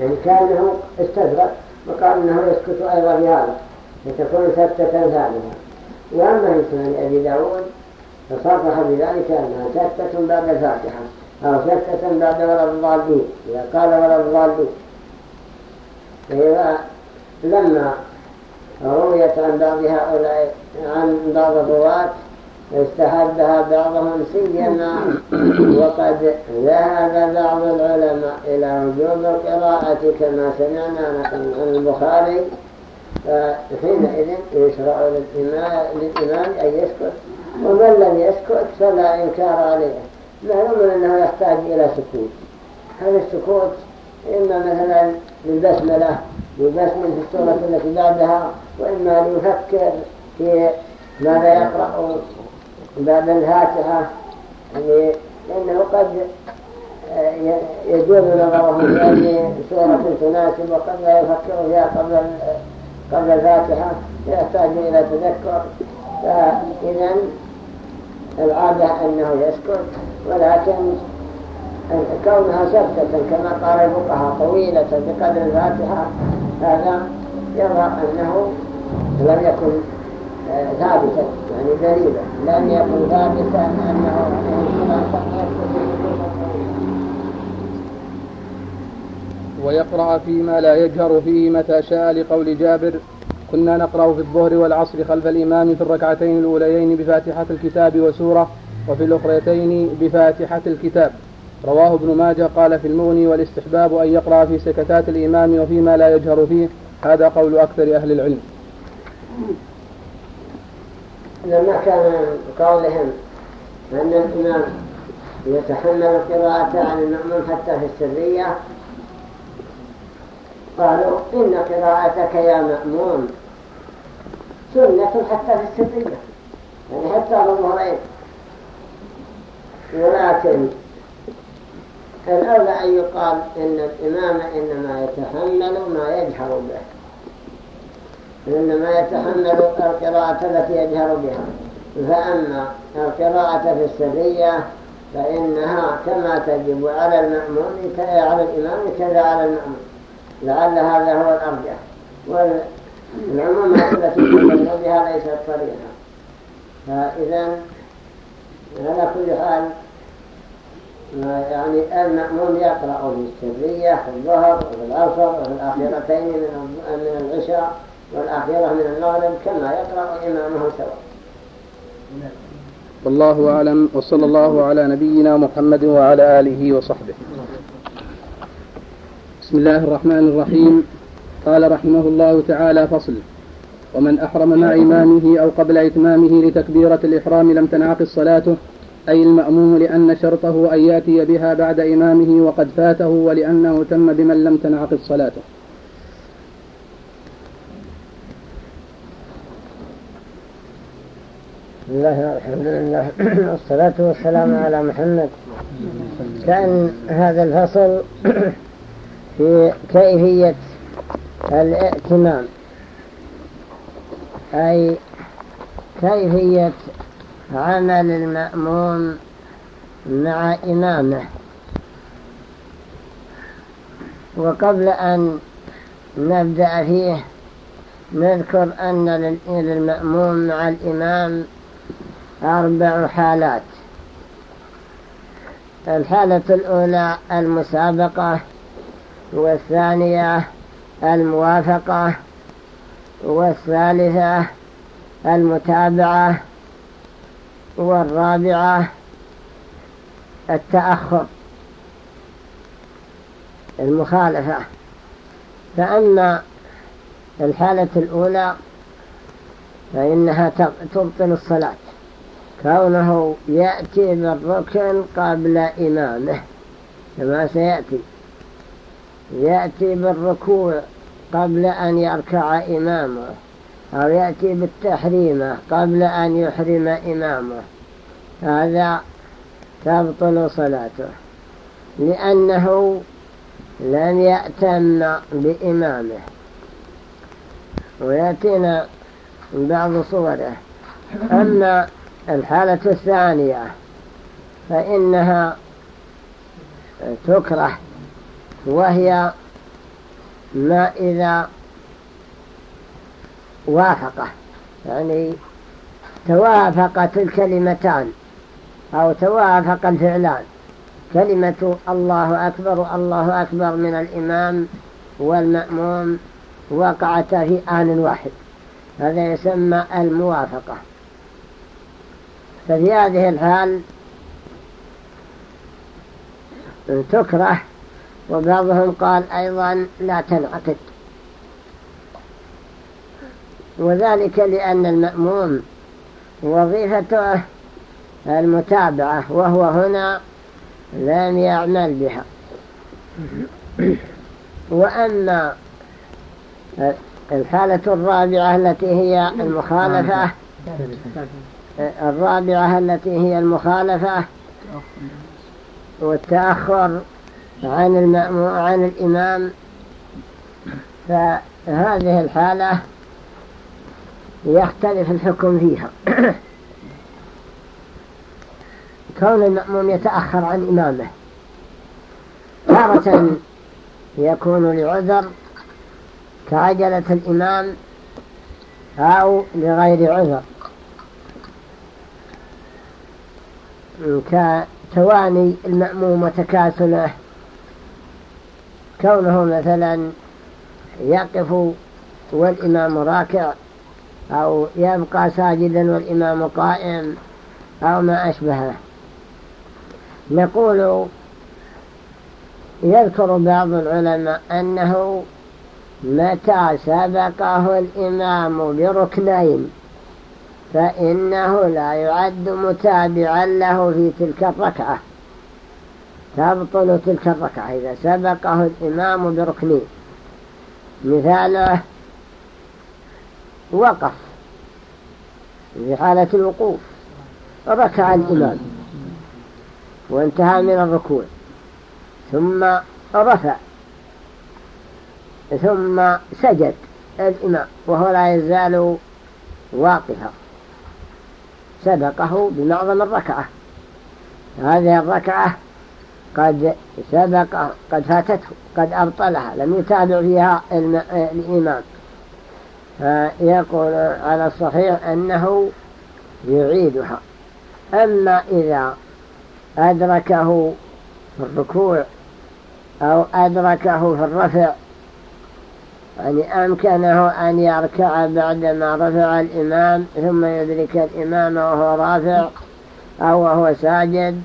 يعني كان له استدرك وقال إنه يسكت أيضا في هذا فتكون سكتة ثانية. وأما سنن أبي داود فصرح بذلك أنها سكتة بعد الفاتحة. أو سكتة بعد ولا الضالين. إذا قال ولا الضالين فإذا لما رويت عن بعض هؤلاء عن بعض الرواة استحبها بعضهم سيما وقد ذهب بعض العلماء إلى وجوب القراءة كما سمعنا عن البخاري. فحينئذ يشرع للإمام أن يسكت ومن لم يسكت فلا إنكار عليه. معلوم أنه يحتاج إلى سكوت. هذا السكوت إما مثلا للبسملة للبسملة في السورة التي بعدها وإما ليفكر في ماذا يقرأ بعد يعني لأنه قد آه، يجوز نظره في سورة تناسب وقد لا يفكر فيها قبل قبل الفاتحة يحتاج إلى تذكر. فإذا العادة أنه يسكت. ولكن كونها سكتة كما قال الفقهاء طويلة بقدر الفاتحة هذا يرى أنه لم يكن آه، ثابتا يعني دليلا. لم يكن ثابتا أنه ويقرأ فيما لا يجهر فيه متى شاء لقول جابر كنا نقرأ في الظهر والعصر خلف الإمام في الركعتين الأوليين بفاتحة الكتاب وسورة وفي الأخريتين بفاتحة الكتاب. رواه ابن ماجه قال في المغني والاستحباب أن يقرأ في سكتات الإمام وفيما لا يجهر فيه. هذا قول أكثر أهل العلم. لما كان قولهم أن الإمام يتحمل القراءة عن المأمون حتى في السرية قالوا إن قراءتك يا مأمون سنة حتى في السرية. يعني حتى الظهرين ولكن الأولى أن يقال إن الإمام إنما يتحمل ما يجهر به. إنما يتحمل القراءة التي يجهر بها. فأما القراءة في السرية فإنها كما تجب على المأمون على الإمام كذا على المأمون لعل هذا هو الأرجح. والعمومات التي تجب بها ليست صريحة. فإذا على كل حال يعني المأمون يقرأ في السرية في الظهر وفي العصر وفي الآخرتين من العشاء والآخرة من المغرب كما يقرأ إمامه سواء. والله أعلم وصلى الله على نبينا محمد وعلى آله وصحبه. بسم الله الرحمن الرحيم. قال رحمه الله تعالى فصل. ومن أحرم مع إمامه أو قبل إتمامه لتكبيرة الإحرام لم تنعقد صلاته أي المأموم لأن شرطه أن يأتي بها بعد إمامه وقد فاته ولأنه تم بمن لم تنعقد صلاته. بسم الله الحمد لله. والصلاة والسلام على محمد. كان هذا الفصل في كيفية الائتمام أي كيفية عمل المأموم مع إمامه. وقبل أن نبدأ فيه نذكر أن للمأموم مع الإمام أربع حالات. الحالة الأولى المسابقة والثانية الموافقة والثالثة المتابعة والرابعة التأخر المخالفة. فأما الحالة الأولى فإنها تبطل الصلاة. كونه يأتي بالركن قبل إمامه كما سيأتي. يأتي بالركوع قبل أن يركع إمامه أو يأتي بالتحريمة قبل أن يحرم إمامه. هذا تبطل صلاته لأنه لم يأتم بإمامه. ويأتينا بعض صوره. أما الحالة الثانية فإنها تكره وهي ما إذا وافقه يعني توافقت الكلمتان أو توافق الفعلان. كلمة الله أكبر الله أكبر من الإمام والمأموم وقعتا في آن واحد. هذا يسمى الموافقة. ففي هذه الحال تكره وبعضهم قال أيضا لا تنعقد. وذلك لأن المأموم وظيفته المتابعة وهو هنا لم يعمل بها. وأما الحالة الرابعة التي هي المخالفة الرابعة التي هي المخالفة والتأخر عن المأموم عن الإمام. فهذه الحالة يختلف الحكم فيها. كون المأموم يتأخر عن إمامه تارة يكون لعذر كعجلة الإمام أو لغير عذر. كتواني المأموم وتكاسله كونه مثلا يقف والإمام راكع أو يبقى ساجدا والإمام قائم أو ما أشبهه نقول يذكر بعض العلماء أنه متى سبقه الإمام بركنين فإنه لا يعد متابعا له في تلك الركعة. تبطل تلك الركعة. إذا سبقه الإمام بركنين مثاله وقف في حالة الوقوف. ركع الإمام. وانتهى من الركوع. ثم رفع. ثم سجد الإمام. وهو لا يزال واقفا. سبقه بمعظم الركعة. هذه الركعة قد سبق قد فاتته قد أبطلها لم يتابع فيها الإمام فيقول على الصحيح أنه يعيدها. أما إذا أدركه في الركوع أو أدركه في الرفع يعني أمكنه أن يركع بعدما رفع الإمام ثم يدرك الإمام وهو رافع أو وهو ساجد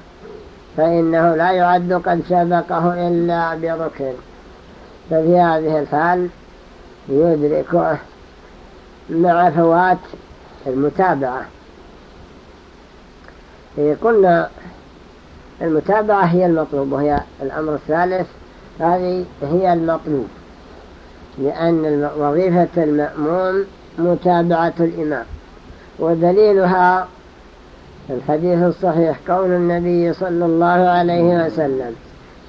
فإنه لا يعد قد سبقه إلا بركن. ففي هذه الحال يدركه مع فوات المتابعة. قلنا المتابعة هي المطلوب وهي الأمر الثالث. هذه هي المطلوب لأن وظيفة المأموم متابعة الإمام ودليلها الحديث الصحيح قول النبي صلى الله عليه وسلم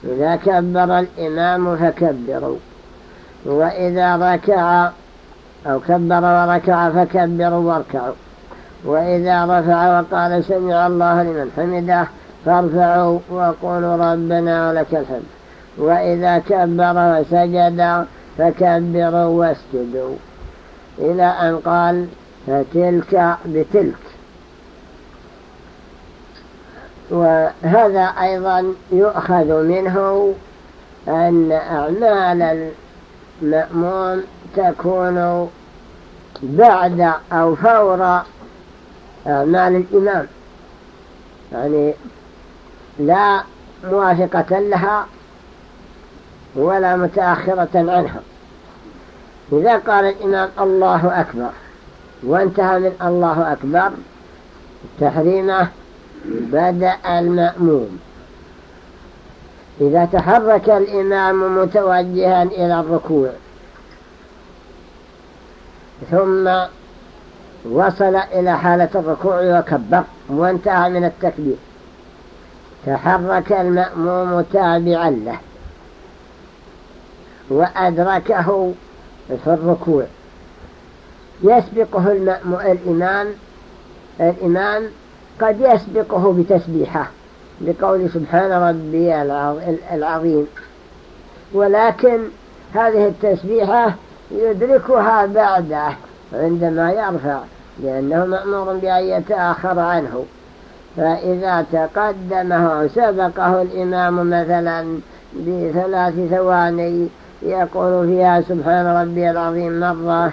إذا كبر الإمام فكبروا وإذا ركع أو كبر وركع فكبروا واركعوا وإذا رفع وقال سمع الله لمن حمده فارفعوا وقولوا ربنا ولك الحمد وإذا كبر وسجد فكبروا واسجدوا. إلى أن قال فتلك بتلك وهذا أيضا يؤخذ منه أن أعمال المأمون تكون بعد أو فور أعمال الإمام. يعني لا موافقة لها ولا متأخرة عنها. إذا قال الإمام الله أكبر وانتهى من الله أكبر تحريمه بدأ المأموم. إذا تحرك الإمام متوجها إلى الركوع ثم وصل إلى حالة الركوع وكبر وانتهى من التكبير. تحرك المأموم تابعا له. وأدركه في الركوع. يسبقه الإمام الإمام قد يسبقه بتسبيحه بقول سبحان ربي العظيم. ولكن هذه التسبيحة يدركها بعده عندما يرفع لأنه مأمور بأن يتأخر عنه. فإذا تقدمه سبقه الإمام مثلا بثلاث ثواني يقول فيها سبحان ربي العظيم مرة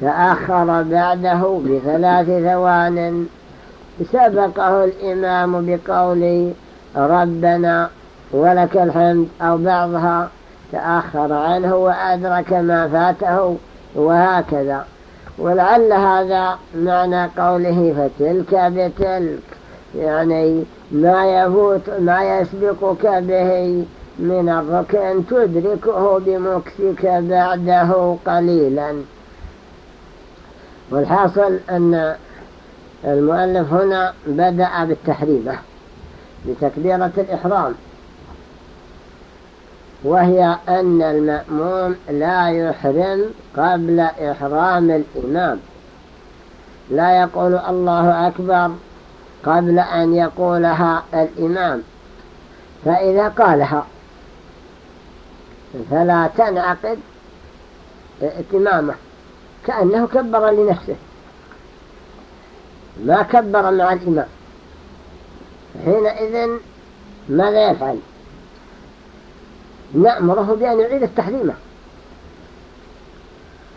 تأخر بعده بثلاث ثوان. سبقه الإمام بقول ربنا ولك الحمد أو بعضها تأخر عنه وأدرك ما فاته وهكذا. ولعل هذا معنى قوله فتلك بتلك يعني ما يفوت ما يسبقك به من الركن تدركه بمكسك بعده قليلا. والحاصل أن المؤلف هنا بدأ بالتحريمة بتكبيرة الإحرام. وهي أن المأموم لا يحرم قبل إحرام الإمام. لا يقول الله أكبر قبل أن يقولها الإمام. فإذا قالها فلا تنعقد إتمامه كأنه كبر لنفسه. ما كبر مع الإمام حينئذ ماذا يفعل؟ نأمره بأن يعيد التحريمة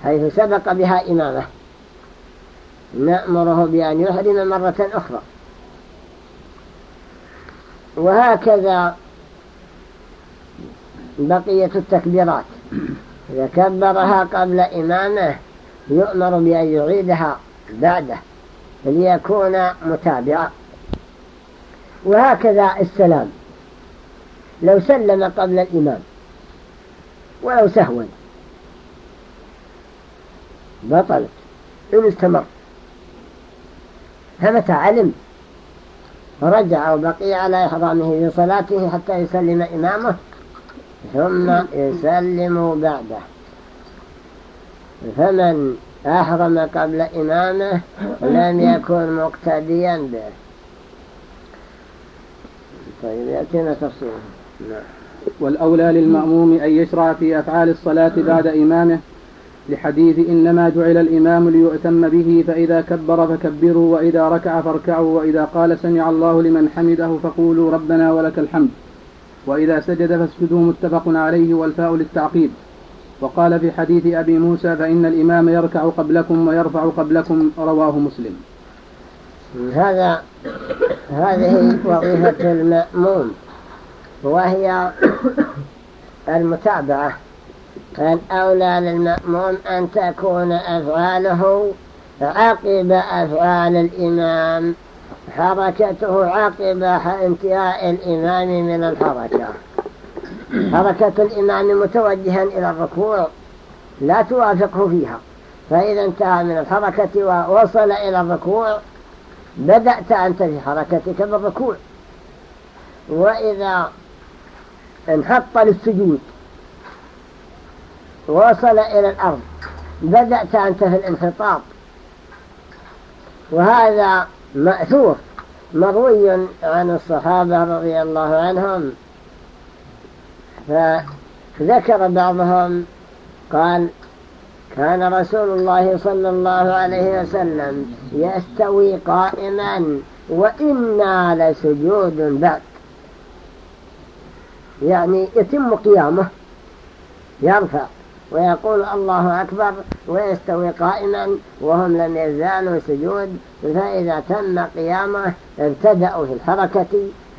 حيث سبق بها إمامه. نأمره بأن يحرم مرة أخرى. وهكذا بقية التكبيرات. إذا كبرها قبل إمامه يؤمر بأن يعيدها بعده. ليكون متابعا وهكذا السلام. لو سلم قبل الإمام. ولو سهوا. بطلت. إن استمر. فمتى علم. رجع وبقي على إحرامه في صلاته حتى يسلم إمامه. ثم يسلم بعده. فمن أحرم قبل إمامه لم يكن مقتديا به. طيب يأتينا تفصيل. نعم. والأولى للمأموم أن يشرع في أفعال الصلاة بعد إمامه لحديث إنما جعل الإمام ليؤتم به فإذا كبر فكبروا وإذا ركع فاركعوا وإذا قال سمع الله لمن حمده فقولوا ربنا ولك الحمد وإذا سجد فاسجدوا متفق عليه والفاء للتعقيب. وقال في حديث أبي موسى فإن الإمام يركع قبلكم ويرفع قبلكم رواه مسلم. هذا هذه وظيفة المأموم وهي المتابعة. الأولى للمأموم أن تكون أفعاله عقب أفعال الإمام. حركته عقب انتهاء الإمام من الحركة. حركة الإمام متوجها إلى الركوع لا توافقه فيها. فإذا انتهى من الحركة ووصل إلى الركوع بدأت أنت في حركتك بالركوع. وإذا انحط للسجود وصل إلى الأرض بدأت أنت في الانحطاط. وهذا مأثور مروي عن الصحابة رضي الله عنهم. فذكر بعضهم قال كان رسول الله صلى الله عليه وسلم يستوي قائما وإنا لسجود بعد. يعني يتم قيامه يرفع ويقول الله أكبر ويستوي قائما وهم لم يزالوا سجود فإذا تم قيامه ابتدأوا في الحركة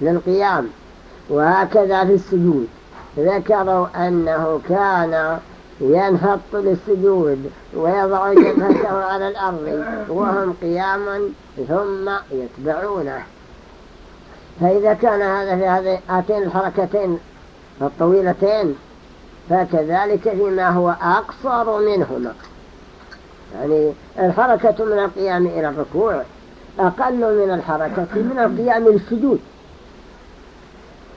للقيام وهكذا في السجود. ذكروا أنه كان ينهط للسجود ويضع جبهته على الأرض وهم قياما ثم يتبعونه. فإذا كان هذا في هاتين الحركتين الطويلتين فكذلك فيما هو أقصر منهما. يعني الحركة من القيام إلى الركوع أقل من الحركة من القيام للسجود.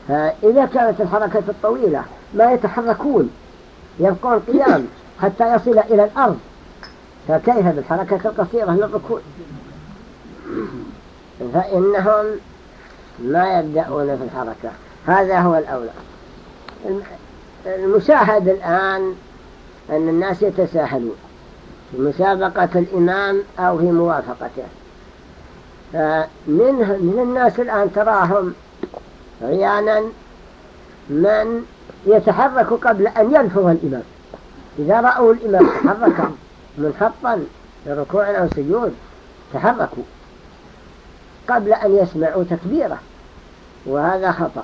فإذا كانت الحركة الطويلة ما يتحركون يبقون قيام حتى يصل إلى الأرض. فكيف بالحركة القصيرة للركوع فإنهم ما يبدأون في الحركة. هذا هو الأولى. المشاهد الآن أن الناس يتساهلون في مسابقة الإمام أو في موافقته. فمن من الناس الآن تراهم عيانا من يتحرك قبل أن يلفظ الإمام. إذا رأوا الإمام تحرك منحطا لركوع أو سجود تحركوا قبل أن يسمعوا تكبيره وهذا خطأ.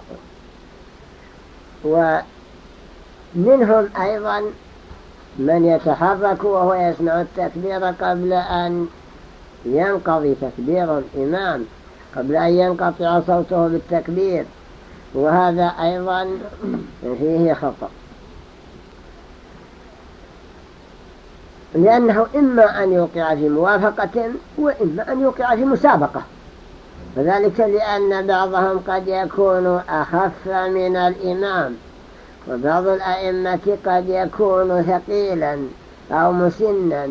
ومنهم أيضا من يتحرك وهو يسمع التكبير قبل أن ينقضي تكبير الإمام قبل أن ينقطع صوته بالتكبير. وهذا أيضا فيه خطأ. لأنه إما أن يوقع في موافقة وإما أن يوقع في مسابقة. وذلك لأن بعضهم قد يكون أخف من الإمام وبعض الأئمة قد يكون ثقيلا أو مسنا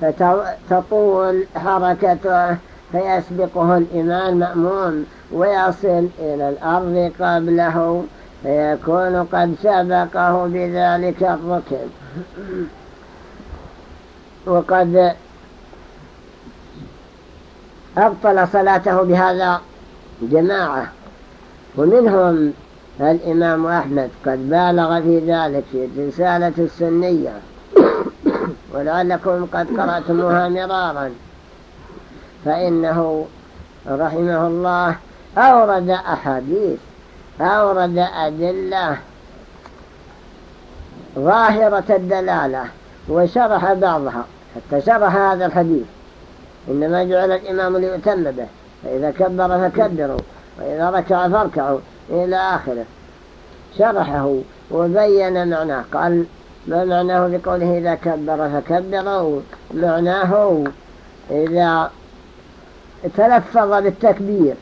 فتطول حركته فيسبقه الإمام مأمون ويصل إلى الأرض قبله فيكون قد سبقه بذلك الركن. وقد أبطل صلاته بهذا جماعة. ومنهم الإمام أحمد قد بالغ في ذلك في رسالة السنية. ولعلكم قد قرأتموها مرارا. فإنه رحمه الله أورد أحاديث أورد أدلة ظاهرة الدلالة وشرح بعضها حتى شرح هذا الحديث. إنما جعل الإمام ليؤتم به فإذا كبر فكبروا وإذا ركع فاركعوا إلى آخره. شرحه وبين معناه قال ما معناه بقوله إذا كبر فكبروا؟ معناه إذا تلفظ بالتكبير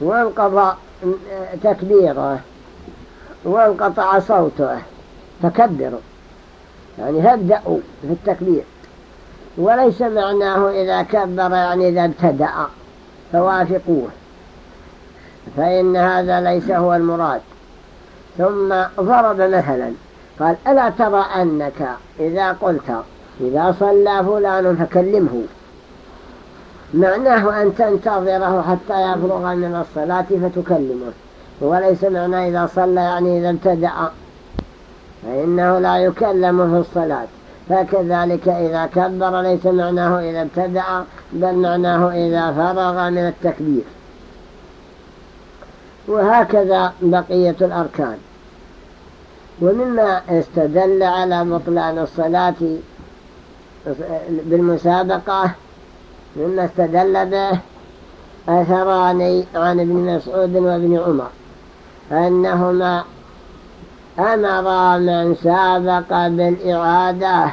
وانقضى تكبيره وانقطع صوته فكبروا يعني هبدأوا في التكبير. وليس معناه إذا كبر يعني إذا ابتدأ. فوافقوه. فإن هذا ليس هو المراد. ثم ضرب مثلا. قال ألا ترى أنك إذا قلت إذا صلى فلان فكلمه. معناه أن تنتظره حتى يفرغ من الصلاة فتكلمه وليس معناه إذا صلى يعني إذا ابتدأ. فإنه لا يكلم في الصلاة. فكذلك إذا كبر ليس معناه إذا ابتدأ بل معناه إذا فرغ من التكبير. وهكذا بقية الأركان. ومما استدل على بطلان الصلاة بالمسابقة مما استدل به أثران عن ابن مسعود وابن عمر أنهما أمر من سابق بالإعادة.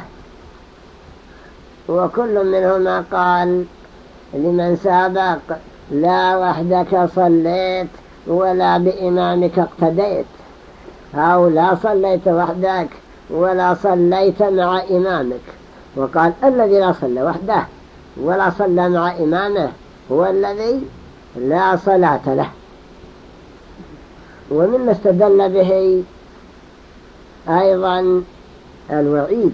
وكل منهما قال لمن سابق لا وحدك صليت ولا بإمامك اقتديت أو لا صليت وحدك ولا صليت مع إمامك. وقال الذي لا صلى وحده ولا صلى مع إمامه هو الذي لا صلاة له. ومما استدل به أيضا الوعيد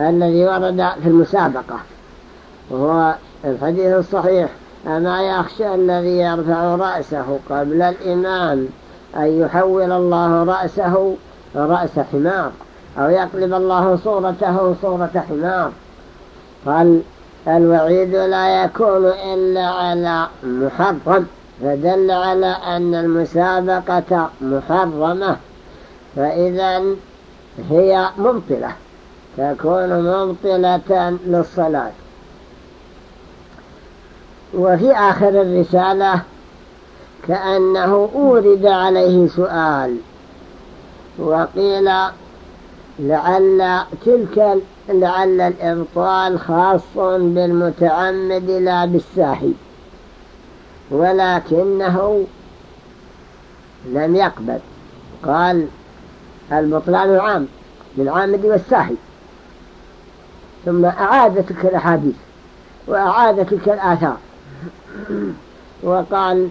الذي ورد في المسابقة وهو الحديث الصحيح أما يخشى الذي يرفع رأسه قبل الإمام أن يحول الله رأسه رأس حمار أو يقلب الله صورته صورة حمار. قال الوعيد لا يكون إلا على محرم فدل على أن المسابقة محرمة. فإذا هي مبطلة تكون مبطلة للصلاة. وفي آخر الرسالة كأنه أورد عليه سؤال وقيل لعل تلك لعل الإبطال خاص بالمتعمد لا بالساحي ولكنه لم يقبل. قال البطلان عام للعامد والساحي. ثم أعاد تلك الأحاديث وأعاد تلك الآثار. وقال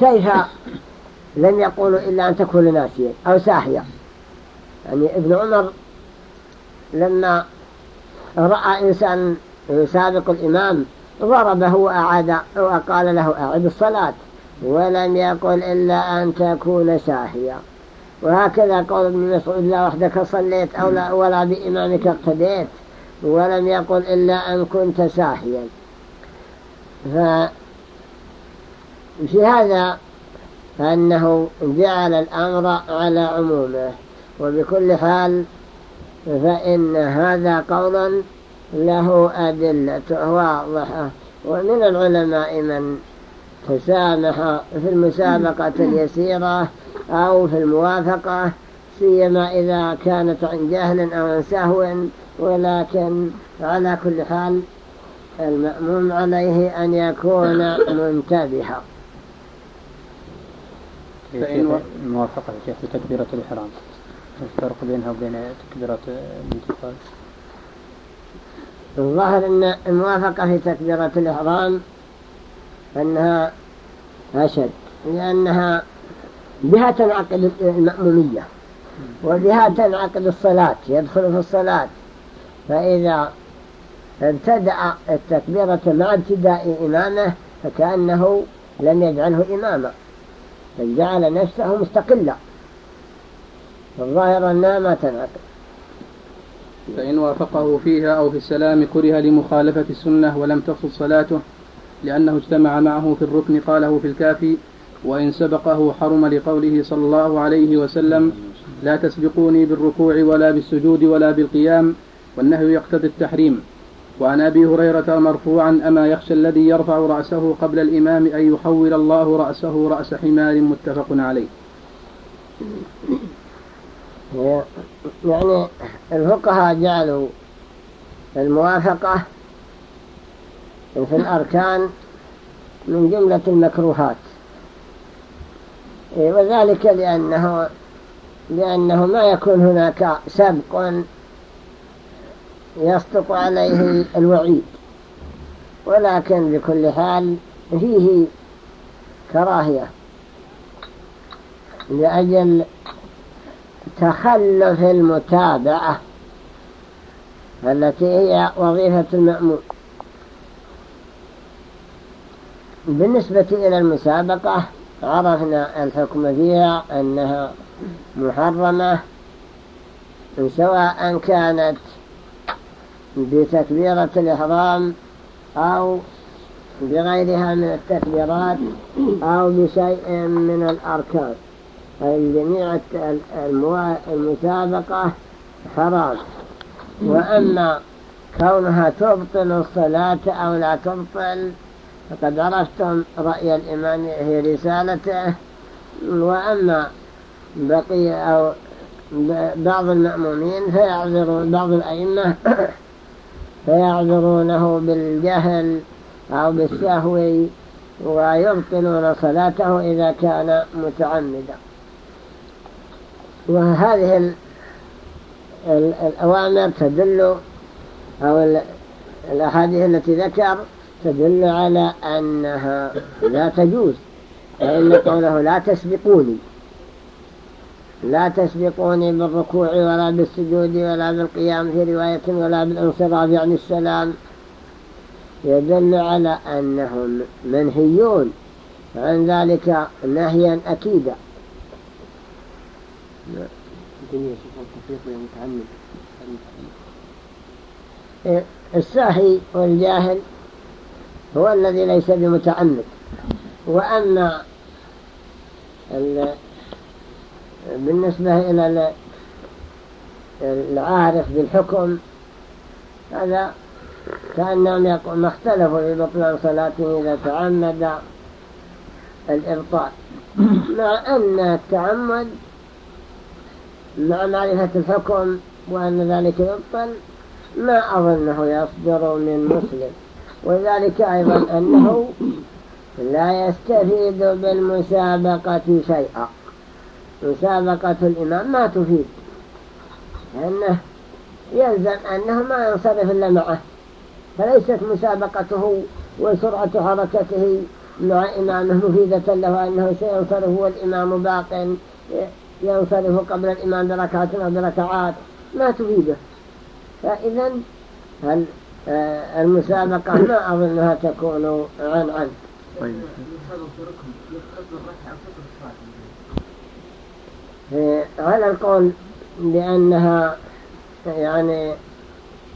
كيف لم يقولوا إلا أن تكون ناسيا أو ساحيا يعني ابن عمر لما رأى إنسان يسابق الإمام ضربه وأعاد وقال له أعد الصلاة ولم يقل إلا أن تكون ساحيا وهكذا قول ابن مسعود لا وحدك صليت أو لا ولا بإمامك اقتديت ولم يقل إلا أن كنت ساحيا ففي هذا أنه جعل الأمر على عمومه. وبكل حال فإن هذا قول له أدلة واضحة ومن العلماء من تسامح في المسابقة اليسيرة أو في الموافقة سيما إذا كانت عن جهل أو عن سهو ولكن على كل حال المأموم عليه أن يكون منتبها. الموافقة في تكبيرة الإحرام. الفرق بينها وبين تكبيرة الانتقال. الظاهر أن الموافقة في تكبيرة الإحرام أنها أشد لأنها بها تنعقد المأمومية وبها تنعقد الصلاة يدخل في الصلاة. فإذا ابتدأ التكبيرة مع ابتداء إمامه فكأنه لم يجعله إماما بل جعل نفسه مستقلا. الظاهر أنها ما تنعقد فإن وافقه فيها أو في السلام كره لمخالفة السنة ولم تفصل صلاته لأنه اجتمع معه في الركن قاله في الكافي وإن سبقه حرم لقوله صلى الله عليه وسلم لا تسبقوني بالركوع ولا بالسجود ولا بالقيام والنهي يقتضي التحريم وعن أبي هريرة مرفوعا أما يخشى الذي يرفع رأسه قبل الإمام أن يحول الله رأسه رأس حمار متفق عليه. يعني الفقهاء جعلوا الموافقة في الأركان من جملة المكروهات. وذلك لأنه لأنه ما يكون هناك سبق يصدق عليه الوعيد. ولكن بكل حال فيه كراهية لأجل تخلف المتابعة التي هي وظيفة المأمون. بالنسبة إلى المسابقة عرفنا الحكم فيها أنها محرمة سواء كانت بتكبيرة الإحرام أو بغيرها من التكبيرات أو بشيء من الأركان. جميع المسابقة حرام. وأما كونها تبطل الصلاة أو لا تبطل فقد عرفتم رأي الإمام في رسالته. وأما بقي أو بعض المأمومين فيعذرون بعض الأئمة فيعذرونه بالجهل أو بالسهو ويبطلون صلاته إذا كان متعمدا. وهذه الأوامر تدل أو الأحاديث التي ذكر تدل على أنها لا تجوز فإن قوله لا تسبقوني لا تسبقوني بالركوع ولا بالسجود ولا بالقيام في رواية ولا بالانصراف عن السلام. يدل على أنهم منهيون عن ذلك نهيا أكيدا. الساهي والجاهل هو الذي ليس بمتعمد. وأما بالنسبة إلى العارف بالحكم هذا كأنهم يقول ما اختلفوا في بطلان صلاته إذا تعمد الإبطال. مع أن التعمد مع معرفة الحكم وأن ذلك يبطل ما أظنه يصدر من مسلم. وذلك أيضا أنه لا يستفيد بالمسابقة شيئا. مسابقة الإمام ما تفيد. لأنه يلزم أنه ما ينصرف إلا معه. فليست مسابقته وسرعة حركته مع إمامه مفيدة له أنه سينصرف والإمام باق ينصرف قبل الإمام بركعة أو بركعات ما تفيده فإذا المسابقة ما أظنها تكون عن عن. طيب. على القول بأنها يعني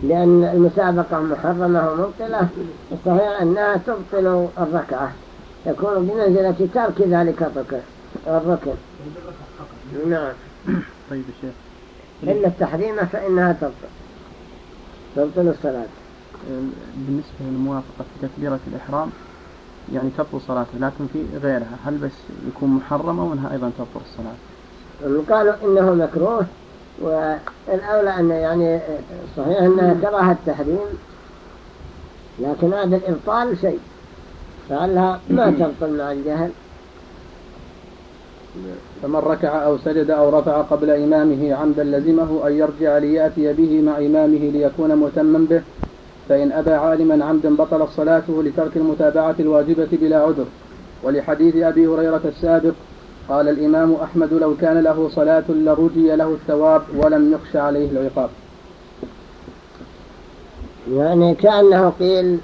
لأن المسابقة محرمة ومبطلة الصحيح أنها تبطل الركعة. تكون بمنزلة ترك ذلك الركن. نعم. طيب الشيخ إلا التحريمة فإنها تبطل. تبطل الصلاة. بالنسبة للموافقة في تكبيرة الإحرام يعني تبطل صلاته لكن في غيرها. هل بس يكون محرمة وانها أيضا تبطل الصلاة؟ قالوا إنه مكروه والأولى أن يعني صحيح أنها كراهة التحريم لكن هذا الإبطال شيء. فعلها ما تبطل مع الجهل. فمن ركع أو سجد أو رفع قبل إمامه عمدا لزمه أن يرجع ليأتي به مع إمامه ليكون مهتما به فإن أبى عالما عمدا بطلت صلاته لترك المتابعة الواجبة بلا عذر. ولحديث أبي هريرة السابق قال الإمام أحمد لو كان له صلاة لرجي له الثواب ولم يخش عليه العقاب. يعني كأنه قيل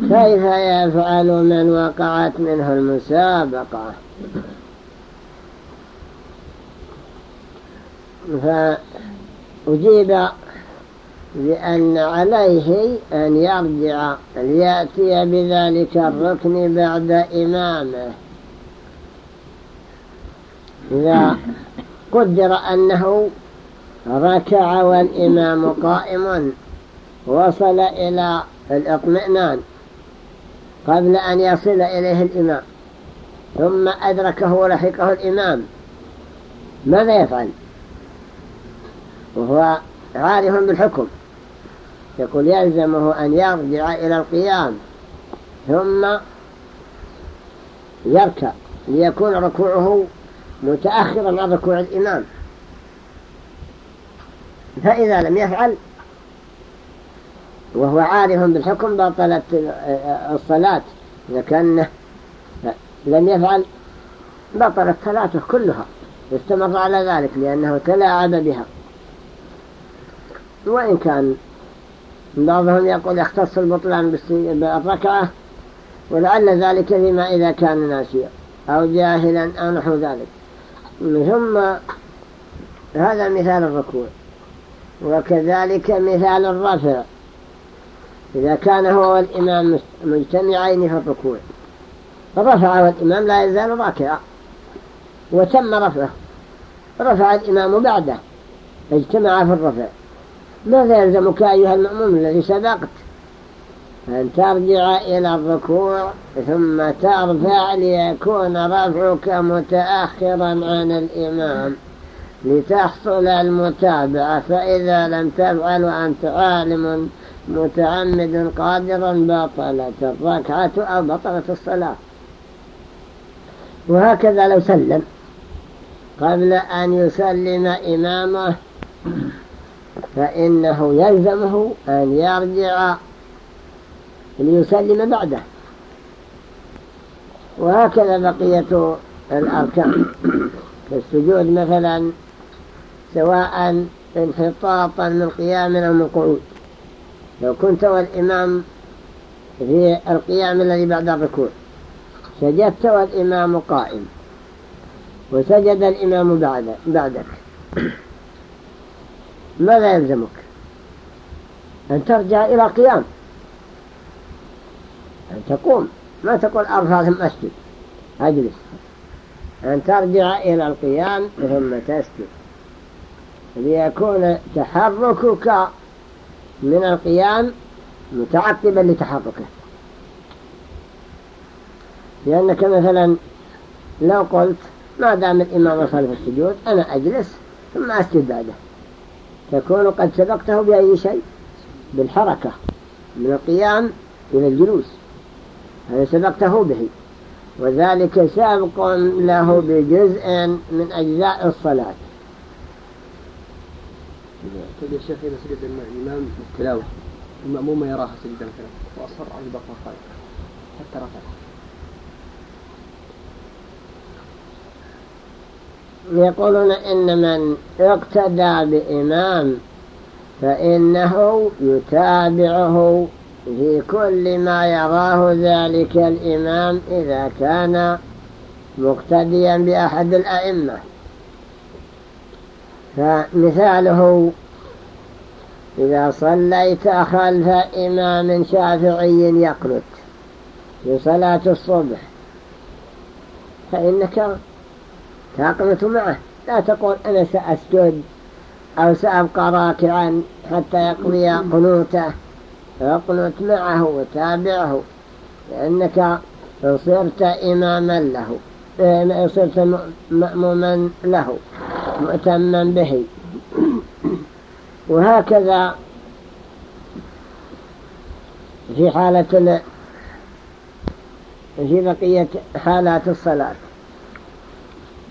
كيف يفعل من وقعت منه المسابقة؟ فأجيب لأن عليه أن يرجع ليأتي بذلك الركن بعد إمامه. إذا قدر أنه ركع والإمام قائم وصل إلى الإطمئنان قبل أن يصل إليه الإمام ثم أدركه ولحقه الإمام ماذا يفعل؟ وهو عارف بالحكم. يقول يلزمه أن يرجع إلى القيام ثم يركع ليكون ركوعه متأخرا عن ركوع الإمام. فإذا لم يفعل وهو عارف بالحكم بطلت الصلاة. كان لم يفعل بطلت صلاته كلها. استمر على ذلك لأنه تلاعب بها. وإن كان بعضهم يقول يختص البطلان بالركعة ولعل ذلك فيما إذا كان ناسيا أو جاهلا أو نحو ذلك. ثم هذا مثال الركوع وكذلك مثال الرفع. إذا كان هو والإمام مجتمعين في الركوع رفع والإمام لا يزال راكعا وتم رفعه رفع الإمام بعده اجتمع في الرفع. ماذا يلزمك أيها المأموم الذي سبقت؟ أن ترجع إلى الركوع ثم ترفع ليكون رفعك متأخرا عن الإمام لتحصل المتابعة فإذا لم تفعل وأنت عالم متعمد قادرا بطلت الركعة أو بطلت الصلاة. وهكذا لو سلم قبل أن يسلم إمامه فإنه يلزمه أن يرجع ليسلم بعده. وهكذا بقية الأركان. كالسجود مثلا سواء انحطاطا من قيام أو من قعود لو كنت والإمام في القيام الذي بعد الركوع سجدت والإمام قائم وسجد الإمام بعدك. ماذا يلزمك. أن ترجع إلى قيام. أن تقوم. ما تقول أرفع ثم أسجد أجلس. أن ترجع إلى القيام ثم تسجد. ليكون تحركك من القيام متعقبا لتحركه. لأنك مثلا لو قلت ما دام الإمام في السجود أنا أجلس ثم أسجد بعده. تكون قد سبقته بأي شيء؟ بالحركة من القيام إلى الجلوس. هذا سبقته به. وذلك سابق له بجزء من أجزاء الصلاة. طيب يا شيخ إذا سجد الإمام التلاوة المأموم يراها سجدا مثلا وأصر على البقاء خالد حتى رفع يقولون إن من اقتدى بإمام فإنه يتابعه في كل ما يراه ذلك الإمام إذا كان مقتديا بأحد الأئمة. فمثاله إذا صليت خلف إمام شافعي يقنت في صلاة الصبح فإنك تقنت معه. لا تقول أنا سأسجد أو سأبقى راكعا حتى يقضي قنوته. اقنت معه وتابعه لأنك صرت إماما له. صرت مأموما له. مؤتما به. وهكذا في حالة في بقية حالات الصلاة.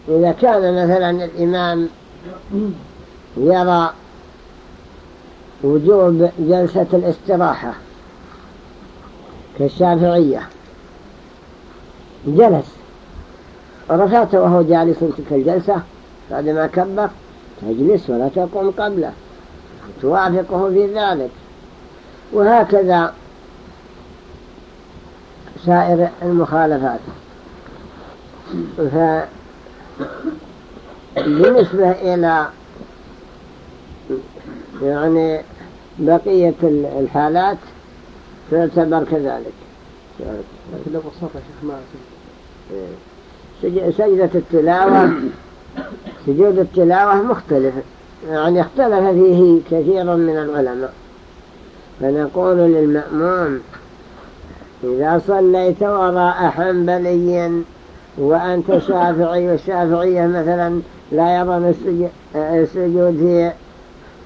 إذا كان مثلا الإمام يرى وجوب جلسة الاستراحة كالشافعية جلس. رفعت وهو جالس تلك الجلسة بعدما كبر تجلس ولا تقوم قبله توافقه في ذلك. وهكذا سائر المخالفات. فبالنسبة إلى يعني بقية الحالات تعتبر كذلك. لكن لو شيخ ما سجدة التلاوة سجود التلاوة مختلف. يعني اختلف فيه كثير من العلماء. فنقول للمأموم إذا صليت وراء حنبلي وأنت شافعي والشافعية مثلا لا يرون السجود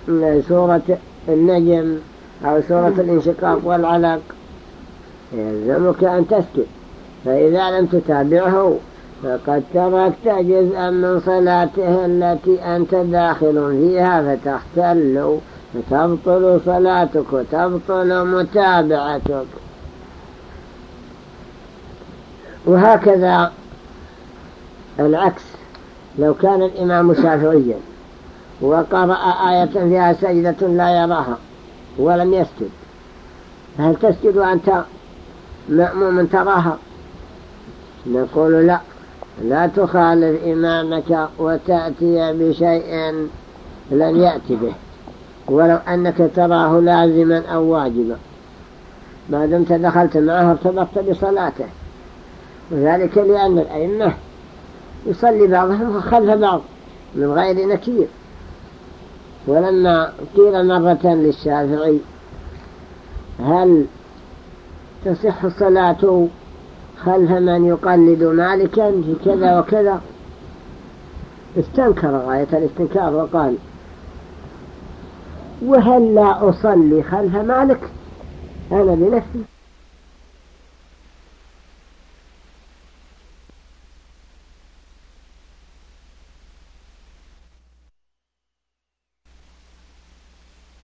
في سورة النجم أو سورة الانشقاق والعلق. يلزمك أن تسكت فإذا لم تتابعه فقد تركت جزءا من صلاته التي أنت داخل فيها فتختل فتبطل صلاتك وتبطل متابعتك. وهكذا العكس. لو كان الإمام شافعيا وقرأ آية فيها سجدة لا يراها ولم يسجد هل تسجد وأنت مأموم تراها؟ نقول لا. لا تخالف إمامك وتأتي بشيء لم يأتي به ولو أنك تراه لازما أو واجبا. ما دمت دخلت معه ارتبطت بصلاته. وذلك لأن الأئمة يصلي بعضهم خلف بعض من غير نكير. ولما قيل مرة للشافعي هل تصح الصلاة خلف من يقلد مالكا في كذا وكذا؟ استنكر غاية الاستنكار وقال وهل لا أصلي خلف مالك؟ أنا بنفسي